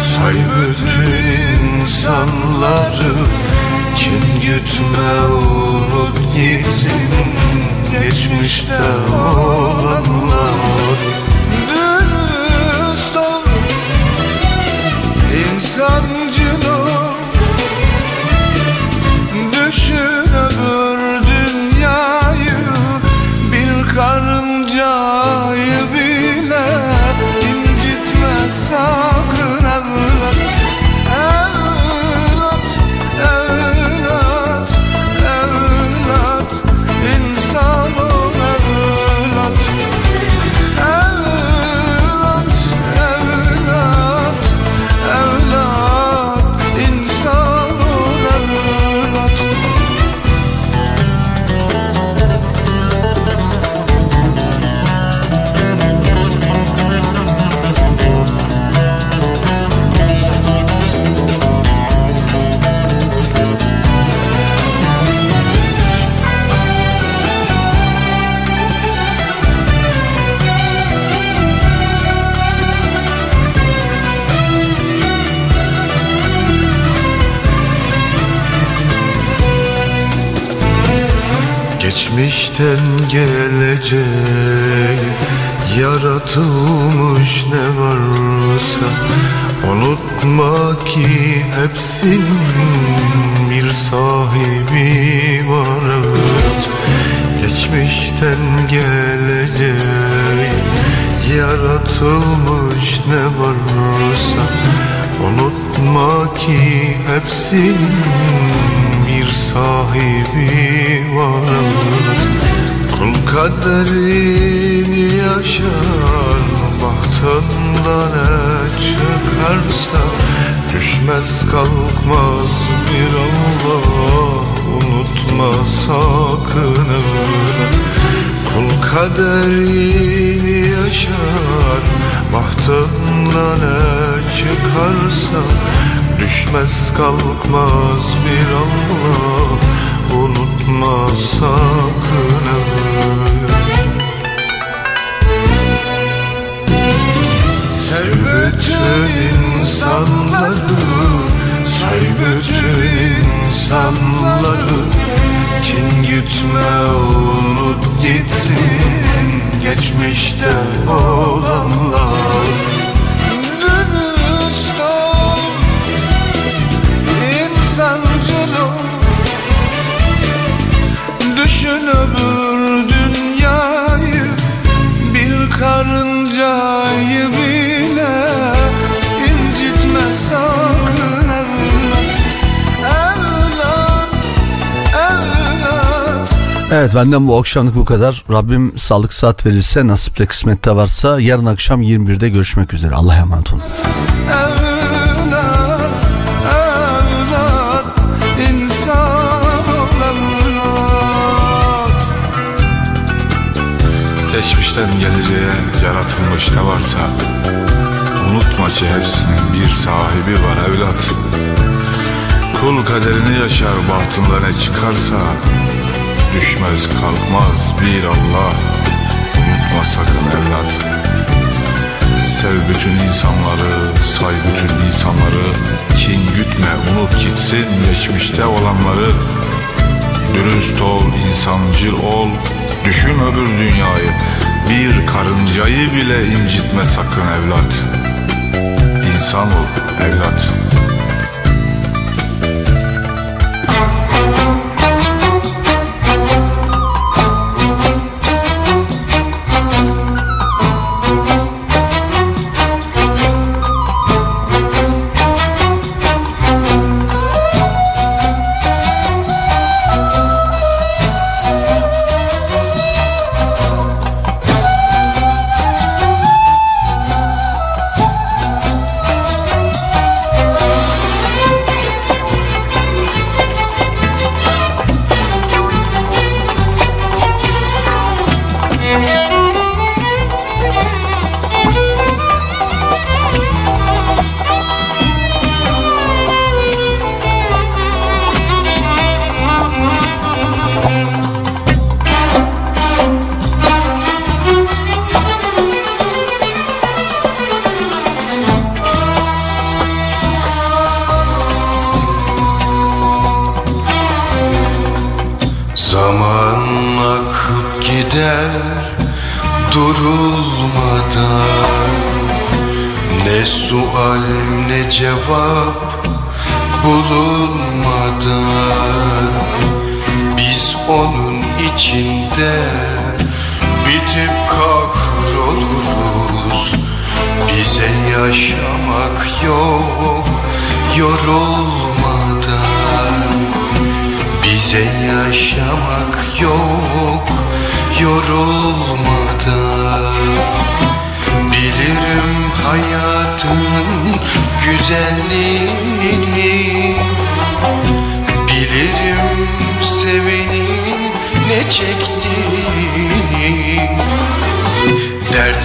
Say bütün insanları Kin gütme unut gitsin Geçmişte olanlar Dürüst ol İnsancıl Geçmişten geleceğe yaratılmış ne varsa Unutma ki hepsinin bir sahibi var Geçmişten geleceğe yaratılmış ne varsa Unutma ki hepsinin bir sahibi var kaderini yaşar Bahtında ne çıkarsa Düşmez kalkmaz bir Allah Unutma sakın evlat Kul kaderini yaşar Bahtında ne çıkarsa Düşmez kalkmaz bir Allah Unutma sakın. Sev bütün insanları Say bütün insanları. Kin gütme unut gitsin geçmişte olanlar Evet benden bu akşamlık bu kadar. Rabbim sağlık saat verirse nasipte kısmette varsa yarın akşam 21'de görüşmek üzere. Allah'a emanet olun. Geçmişten geleceğe yaratılmış ne varsa Unutma ki hepsinin bir sahibi var evlat Kul kaderini yaşar bahtında ne çıkarsa Düşmez kalkmaz bir Allah. Unutma sakın evlat. Sev bütün insanları, say bütün insanları. Kin gütme, unut gitsin geçmişte olanları. Dürüst ol, insancıl ol. Düşün öbür dünyayı. Bir karıncayı bile incitme sakın evlat. İnsan ol evlat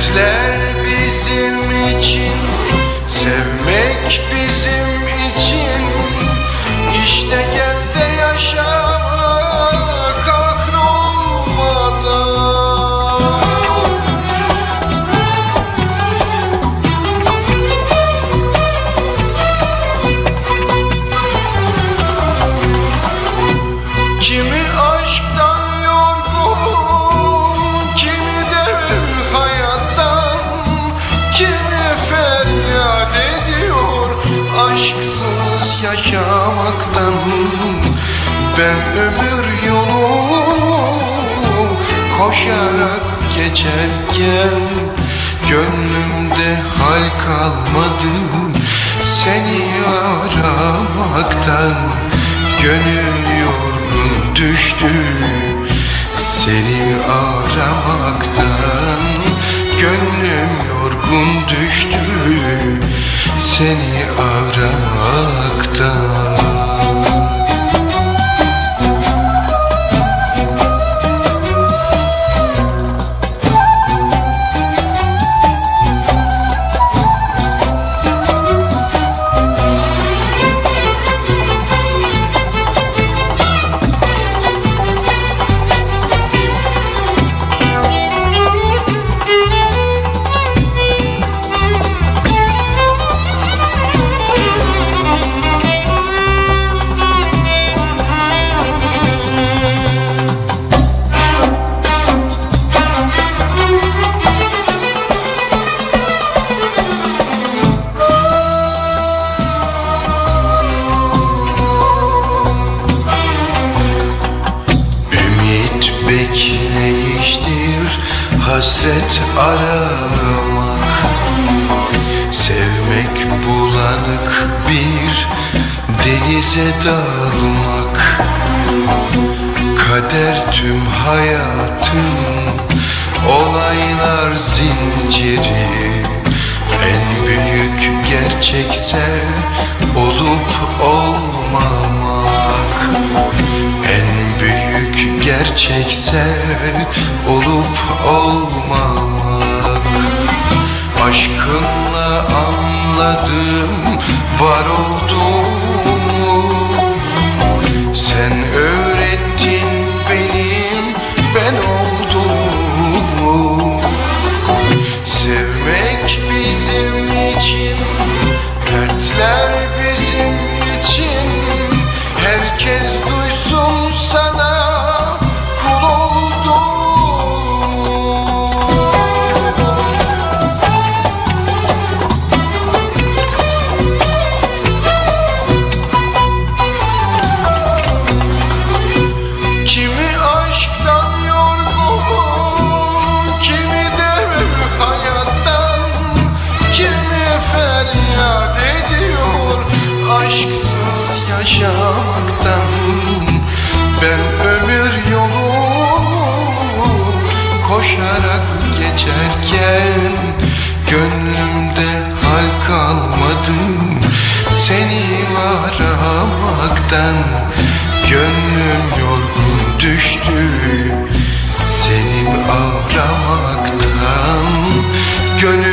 Dertler bizim için Sevmek bizim geçerken Gönlümde hal kalmadı. Seni aramaktan Gönül yorgun düştü. Seni aramaktan Gönlüm yorgun düştü. Seni aramaktan hayatım Olaylar zinciri. En büyük gerçekse Olup olmamak. En büyük gerçekse Olup olmamak. Aşkınla anladım Var olduğum düştü Senin ağlamaktan. Gönül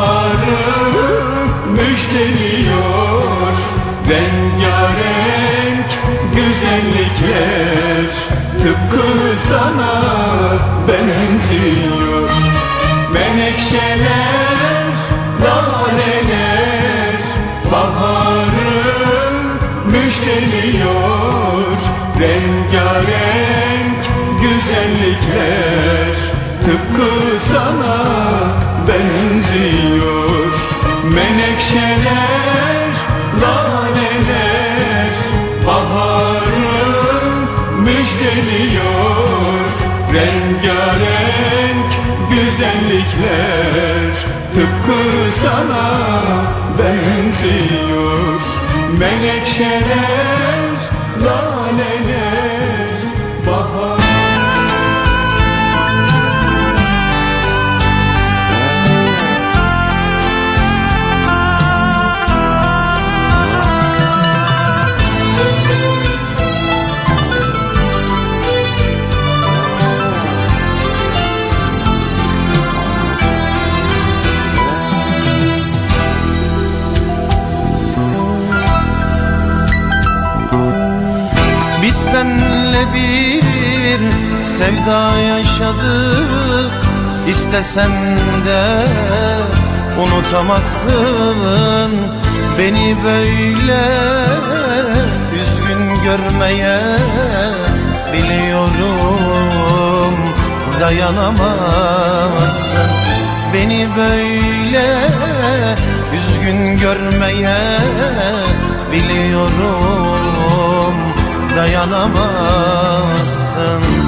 Baharı müjdeliyor. Rengarenk güzellikler. Tıpkı sana benziyor. Menekşeler, laleler Baharı müjdeliyor. Rengarenk güzellikler. Tıpkı Menekşeler, laleler Baharı müjdeliyor. Rengarenk güzellikler Tıpkı sana benziyor. Menekşeler, sevda yaşadık İstesen de unutamazsın. Beni böyle üzgün görmeye biliyorum Dayanamazsın. Beni böyle üzgün görmeye biliyorum dayanamazsın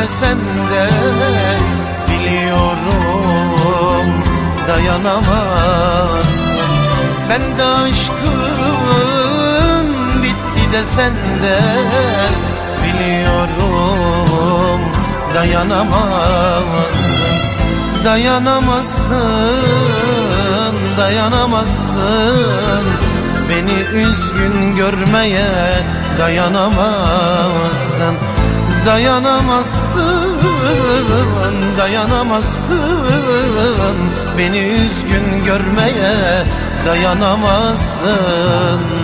bitti desen de Biliyorum dayanamazsın. Ben de aşkın bitti desen de Biliyorum dayanamazsın. Dayanamazsın, dayanamazsın. Beni üzgün görmeye dayanamazsın Dayanamazsın, dayanamazsın. Beni üzgün görmeye dayanamazsın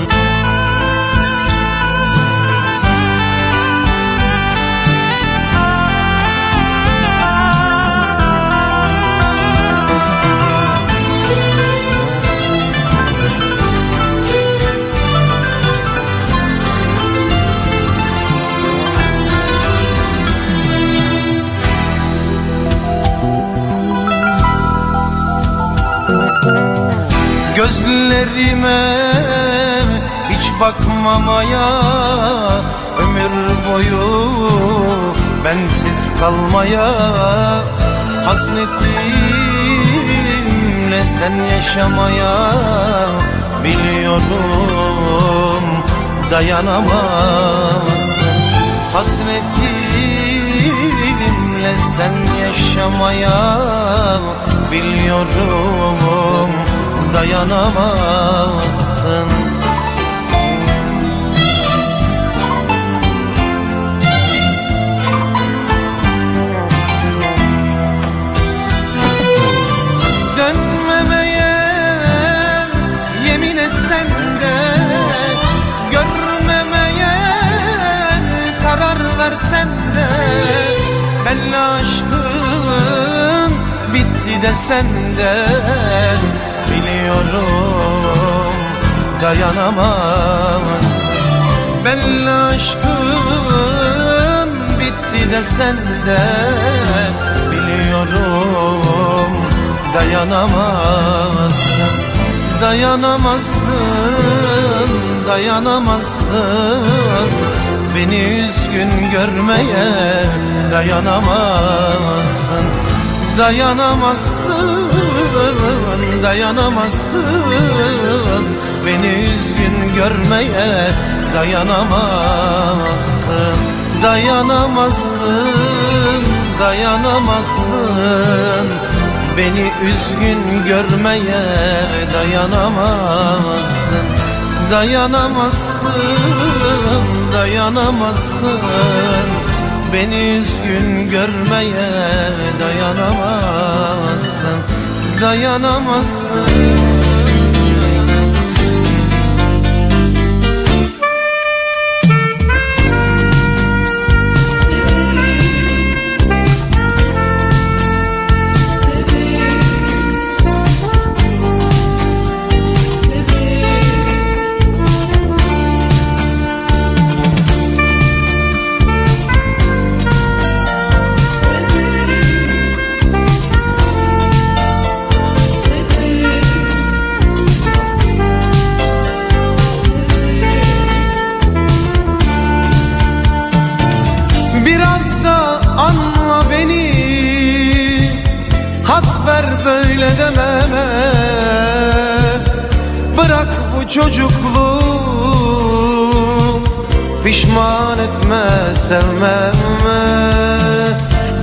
Gözlerime hiç bakmamaya Ömür boyu bensiz kalmaya Hasretimle sen yaşamaya Biliyorum dayanamazsın. Hasretimle sen yaşamaya Biliyorum dayanamazsın. Dönmemeye yemin etsen de Görmemeye karar versen de Benle aşkın bitti desen de Biliyorum dayanamazsın Benle aşkın bitti de Biliyorum dayanamazsın. Dayanamazsın, dayanamazsın. Beni üzgün görmeye dayanamazsın. Dayanamazsın, dayanamazsın. Beni üzgün görmeye dayanamazsın. Dayanamazsın, dayanamazsın. Beni üzgün görmeye dayanamazsın. Dayanamazsın, dayanamazsın. Beni üzgün görmeye dayanamazsın Dayanamazsın Bırak bu çocukluğu Pişman etme sevmeme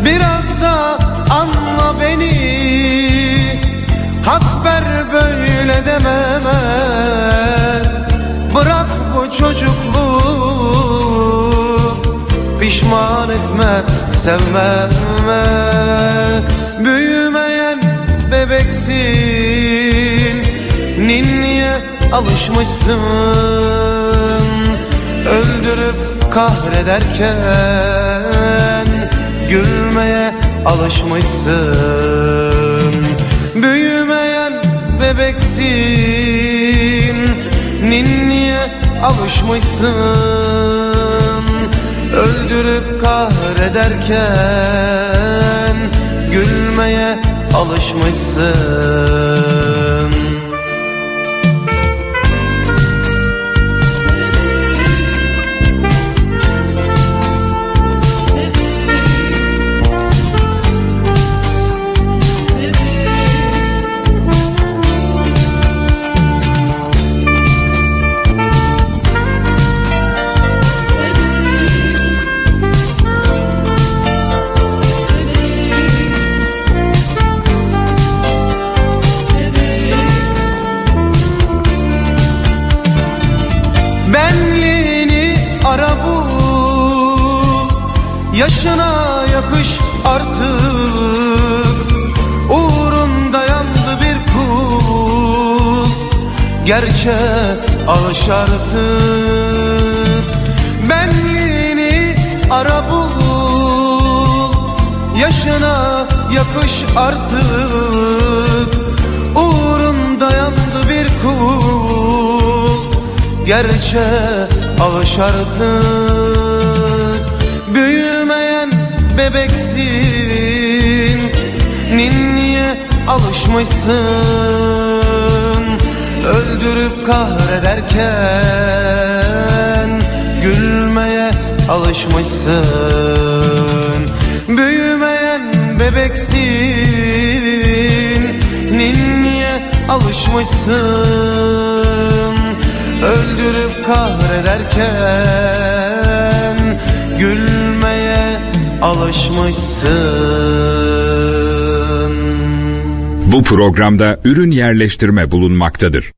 Biraz da anla beni. Hak ver böyle dememe. Bırak bu çocukluğu. Pişman etme sevmeme alışmışsın. Öldürüp kahrederken Gülmeye alışmışsın. Büyümeyen bebeksin Ninniye alışmışsın. Öldürüp kahrederken Gülmeye alışmışsın Gerçe alış artık Benliğini ara bul Yaşına yakış artık. Uğrunda yandı bir kul Gerçe alış artık Büyümeyen bebeksin Ninniye alışmışsın Öldürüp kahrederken Gülmeye alışmışsın. Büyümeyen bebeksin Ninniye alışmışsın. Öldürüp kahrederken Gülmeye alışmışsın. Bu programda ürün yerleştirme bulunmaktadır.